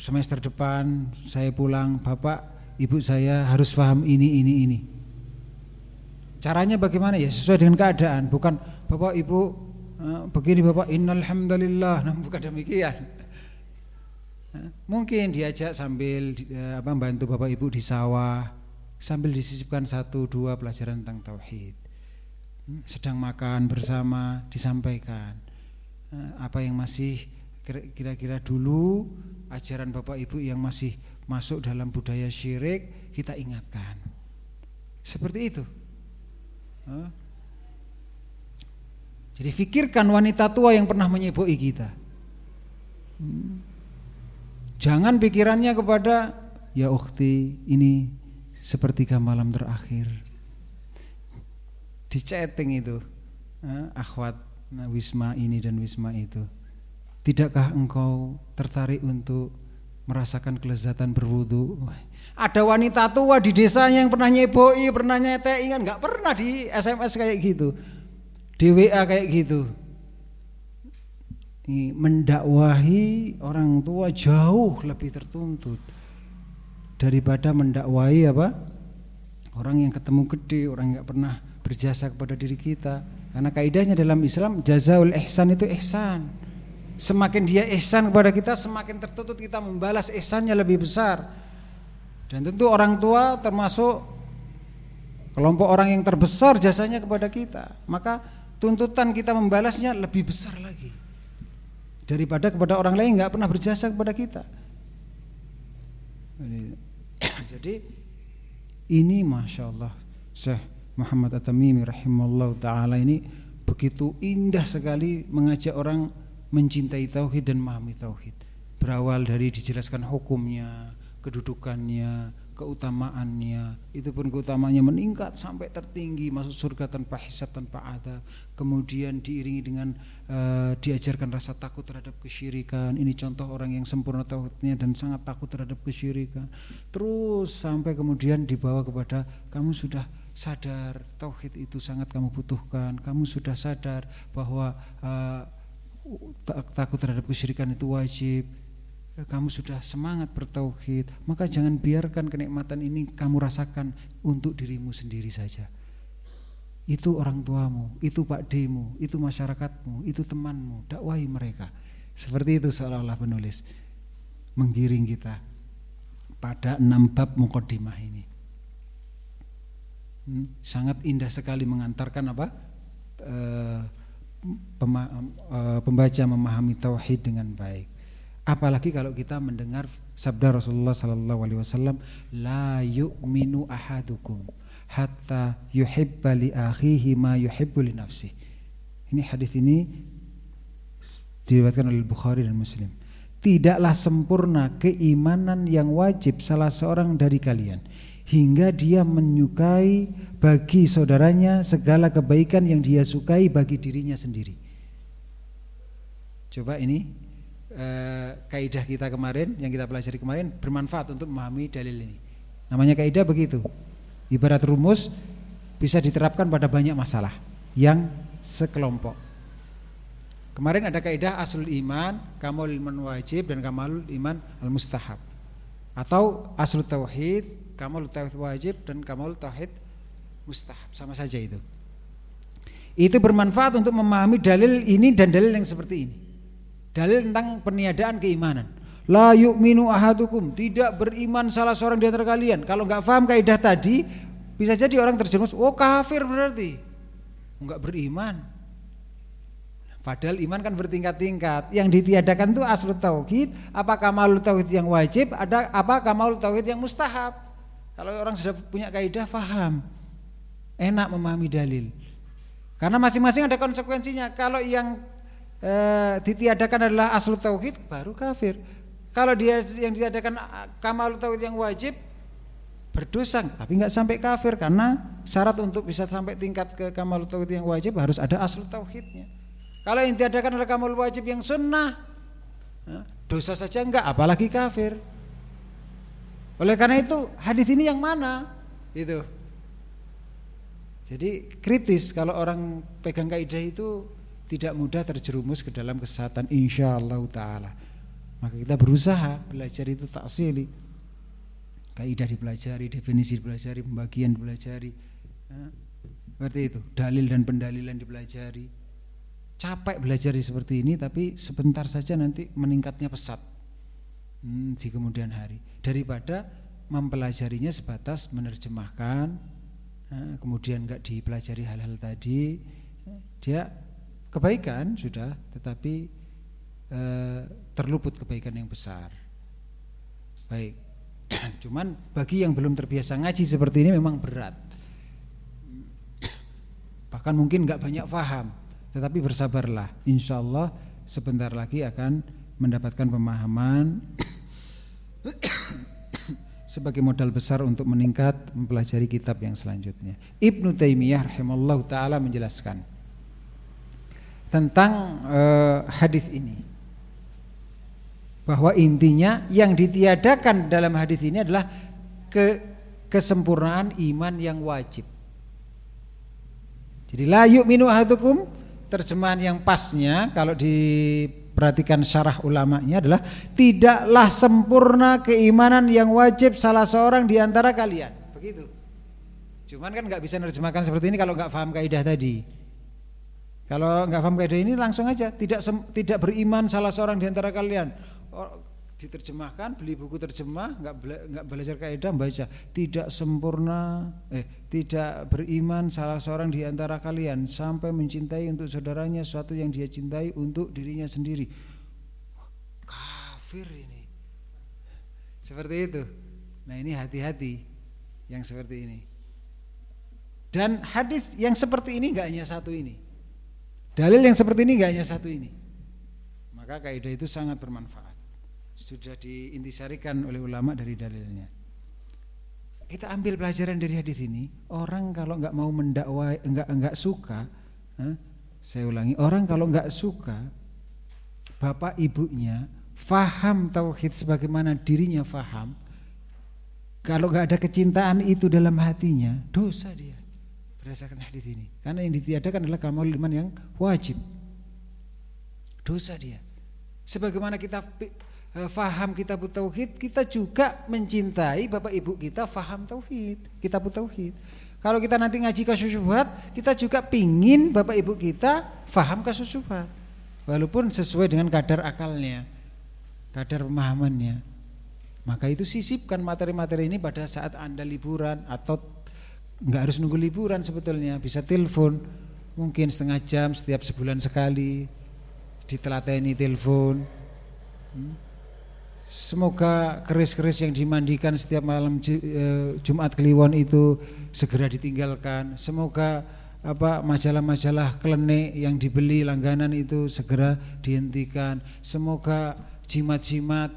Semester depan saya pulang, Bapak, Ibu saya harus paham ini, ini, ini. Caranya bagaimana ya sesuai dengan keadaan, bukan Bapak Ibu eh, begini Bapak innalhamdulillah, nah, bukan demikian. Eh, mungkin diajak sambil eh, apa bantu Bapak Ibu di sawah sambil disisipkan satu dua pelajaran tentang tauhid. Hmm, sedang makan bersama disampaikan apa yang masih kira-kira dulu ajaran Bapak Ibu yang masih masuk dalam budaya syirik kita ingatkan. Seperti itu. Jadi fikirkan wanita tua yang pernah menyeboi kita. Hmm. Jangan pikirannya kepada ya ukhti ini sepertiga malam terakhir. Di chatting itu, akhwat nah, wisma ini dan wisma itu. Tidakkah engkau tertarik untuk merasakan kelezatan berwudu? Ada wanita tua di desanya yang pernah nyeboi, pernah nyetei kan nggak pernah di SMS kayak gitu. Di WA kayak gitu. Mendakwahi orang tua jauh lebih tertuntut daripada mendakwahi apa? Orang yang ketemu gede, orang yang nggak pernah berjasa kepada diri kita. Karena kaidahnya dalam Islam jazaul ihsan itu ihsan. Semakin dia ihsan kepada kita, semakin tertutup kita membalas ihsannya lebih besar. Dan tentu orang tua termasuk kelompok orang yang terbesar jasanya kepada kita. Maka tuntutan kita membalasnya lebih besar lagi daripada kepada orang lain nggak pernah berjasa kepada kita. Jadi ini masya Allah Syekh Muhammad At-Tamimi rahimahullah taala ini begitu indah sekali mengajak orang mencintai tauhid dan memahami tauhid. Berawal dari dijelaskan hukumnya, kedudukannya, keutamaannya, itu pun keutamaannya meningkat sampai tertinggi masuk surga tanpa hisab tanpa adab. Kemudian diiringi dengan uh, diajarkan rasa takut terhadap kesyirikan. Ini contoh orang yang sempurna tauhidnya dan sangat takut terhadap kesyirikan. Terus sampai kemudian dibawa kepada kamu sudah sadar tauhid itu sangat kamu butuhkan. Kamu sudah sadar bahwa uh, takut terhadap kesyirikan itu wajib kamu sudah semangat bertauhid, maka jangan biarkan kenikmatan ini kamu rasakan untuk dirimu sendiri saja. Itu orang tuamu, itu Pak Demu, itu masyarakatmu, itu temanmu, dakwahi mereka. Seperti itu seolah-olah penulis menggiring kita pada enam bab mukodimah ini. Hmm, sangat indah sekali mengantarkan apa? E, pembaca memahami tauhid dengan baik. Apalagi kalau kita mendengar sabda Rasulullah sallallahu alaihi wasallam, la yu'minu ahadukum hatta yuhibba li akhihi ma yuhibbu li nafsi. Ini hadis ini diriwayatkan oleh Bukhari dan Muslim. Tidaklah sempurna keimanan yang wajib salah seorang dari kalian hingga dia menyukai bagi saudaranya segala kebaikan yang dia sukai bagi dirinya sendiri. Coba ini eh, kaidah kita kemarin yang kita pelajari kemarin bermanfaat untuk memahami dalil ini. Namanya kaidah begitu. Ibarat rumus bisa diterapkan pada banyak masalah yang sekelompok. Kemarin ada kaidah aslul iman, kamalul iman wajib dan kamalul iman al mustahab. Atau aslu tauhid, kamalul tauhid wajib dan kamalul tauhid mustahab sama saja itu. Itu bermanfaat untuk memahami dalil ini dan dalil yang seperti ini. Dalil tentang peniadaan keimanan. La yu'minu ahadukum, tidak beriman salah seorang di antara kalian. Kalau nggak paham kaidah tadi, bisa jadi orang terjerumus, oh kafir berarti. Enggak beriman. Padahal iman kan bertingkat-tingkat. Yang ditiadakan itu asal tauhid, apa kamal tauhid yang wajib, ada apa kamal tauhid yang mustahab. Kalau orang sudah punya kaidah faham enak memahami dalil. Karena masing-masing ada konsekuensinya. Kalau yang e, ditiadakan adalah asal tauhid baru kafir. Kalau dia yang ditiadakan kamal tauhid yang wajib berdosa tapi nggak sampai kafir karena syarat untuk bisa sampai tingkat ke kamal tauhid yang wajib harus ada asal tauhidnya. Kalau yang ditiadakan adalah kamal wajib yang sunnah dosa saja enggak apalagi kafir. Oleh karena itu hadis ini yang mana? Itu. Jadi kritis kalau orang pegang kaidah itu tidak mudah terjerumus ke dalam kesesatan insya Allah taala. Maka kita berusaha belajar itu taksili. Kaidah dipelajari, definisi dipelajari, pembagian dipelajari. Nah, seperti itu, dalil dan pendalilan dipelajari. Capek belajar seperti ini tapi sebentar saja nanti meningkatnya pesat hmm, di kemudian hari daripada mempelajarinya sebatas menerjemahkan Nah, kemudian nggak dipelajari hal-hal tadi, dia kebaikan sudah, tetapi e, terluput kebaikan yang besar. Baik, cuman bagi yang belum terbiasa ngaji seperti ini memang berat. Bahkan mungkin nggak banyak paham, tetapi bersabarlah. Insya Allah sebentar lagi akan mendapatkan pemahaman sebagai modal besar untuk meningkat mempelajari kitab yang selanjutnya. Ibnu Taimiyah rahimallahu taala menjelaskan tentang uh, hadis ini bahwa intinya yang ditiadakan dalam hadis ini adalah ke kesempurnaan iman yang wajib. Jadi la yu'minu ahadukum terjemahan yang pasnya kalau di perhatikan syarah ulamanya adalah tidaklah sempurna keimanan yang wajib salah seorang di antara kalian. Begitu. Cuman kan nggak bisa nerjemahkan seperti ini kalau nggak paham kaidah tadi. Kalau nggak paham kaidah ini langsung aja. Tidak tidak beriman salah seorang di antara kalian. Oh, diterjemahkan beli buku terjemah nggak bela, nggak belajar kaidah baca. Tidak sempurna eh tidak beriman salah seorang di antara kalian sampai mencintai untuk saudaranya sesuatu yang dia cintai untuk dirinya sendiri. Kafir ini. Seperti itu. Nah ini hati-hati yang seperti ini. Dan hadis yang seperti ini nggak hanya satu ini dalil yang seperti ini nggak hanya satu ini. Maka kaidah itu sangat bermanfaat. Sudah diintisarikan oleh ulama dari dalilnya. Kita ambil pelajaran dari hadis ini, orang kalau nggak mau mendakwai, enggak enggak suka, eh, saya ulangi, orang kalau nggak suka, bapak ibunya faham tauhid sebagaimana dirinya faham, kalau nggak ada kecintaan itu dalam hatinya, dosa dia berdasarkan hadis ini. Karena yang ditiadakan adalah kamal iman yang wajib. Dosa dia. Sebagaimana kita Eh, faham kitab tauhid, kita juga mencintai bapak ibu kita faham tauhid, kitab tauhid. Kalau kita nanti ngaji kasus syubhat, kita juga pingin bapak ibu kita faham kasus syubhat. Walaupun sesuai dengan kadar akalnya, kadar pemahamannya. Maka itu sisipkan materi-materi ini pada saat Anda liburan atau nggak harus nunggu liburan sebetulnya, bisa telepon mungkin setengah jam setiap sebulan sekali ditelateni telepon. Hmm Semoga keris-keris yang dimandikan setiap malam eh, Jumat Kliwon itu segera ditinggalkan. Semoga apa majalah-majalah klenik yang dibeli langganan itu segera dihentikan. Semoga jimat-jimat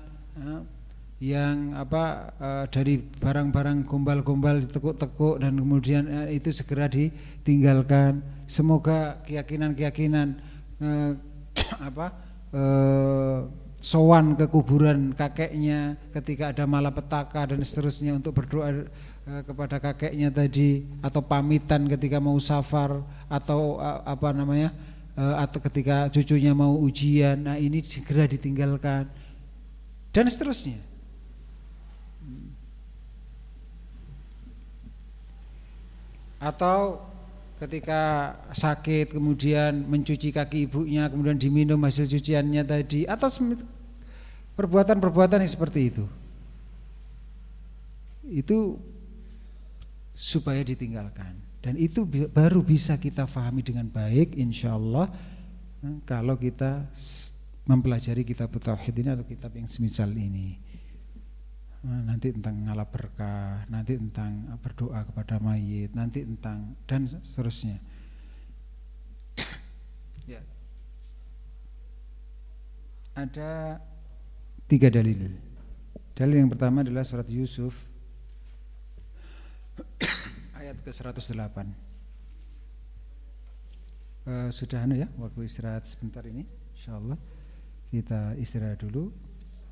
yang apa uh, dari barang-barang gombal-gombal ditekuk-tekuk dan kemudian uh, itu segera ditinggalkan. Semoga keyakinan-keyakinan uh, apa uh, sowan ke kuburan kakeknya ketika ada malapetaka dan seterusnya untuk berdoa kepada kakeknya tadi atau pamitan ketika mau safar atau apa namanya atau ketika cucunya mau ujian. Nah, ini segera ditinggalkan. Dan seterusnya. Atau ketika sakit kemudian mencuci kaki ibunya kemudian diminum hasil cuciannya tadi atau perbuatan-perbuatan yang seperti itu. Itu supaya ditinggalkan. Dan itu baru bisa kita fahami dengan baik insya Allah eh, kalau kita mempelajari kitab tauhid ini atau kitab yang semisal ini nanti tentang ngalap berkah, nanti tentang berdoa kepada mayit, nanti tentang dan seterusnya. ya. Ada tiga dalil. Dalil yang pertama adalah surat Yusuf ayat ke-108. Uh, sudah anu ya, waktu istirahat sebentar ini, insyaallah kita istirahat dulu.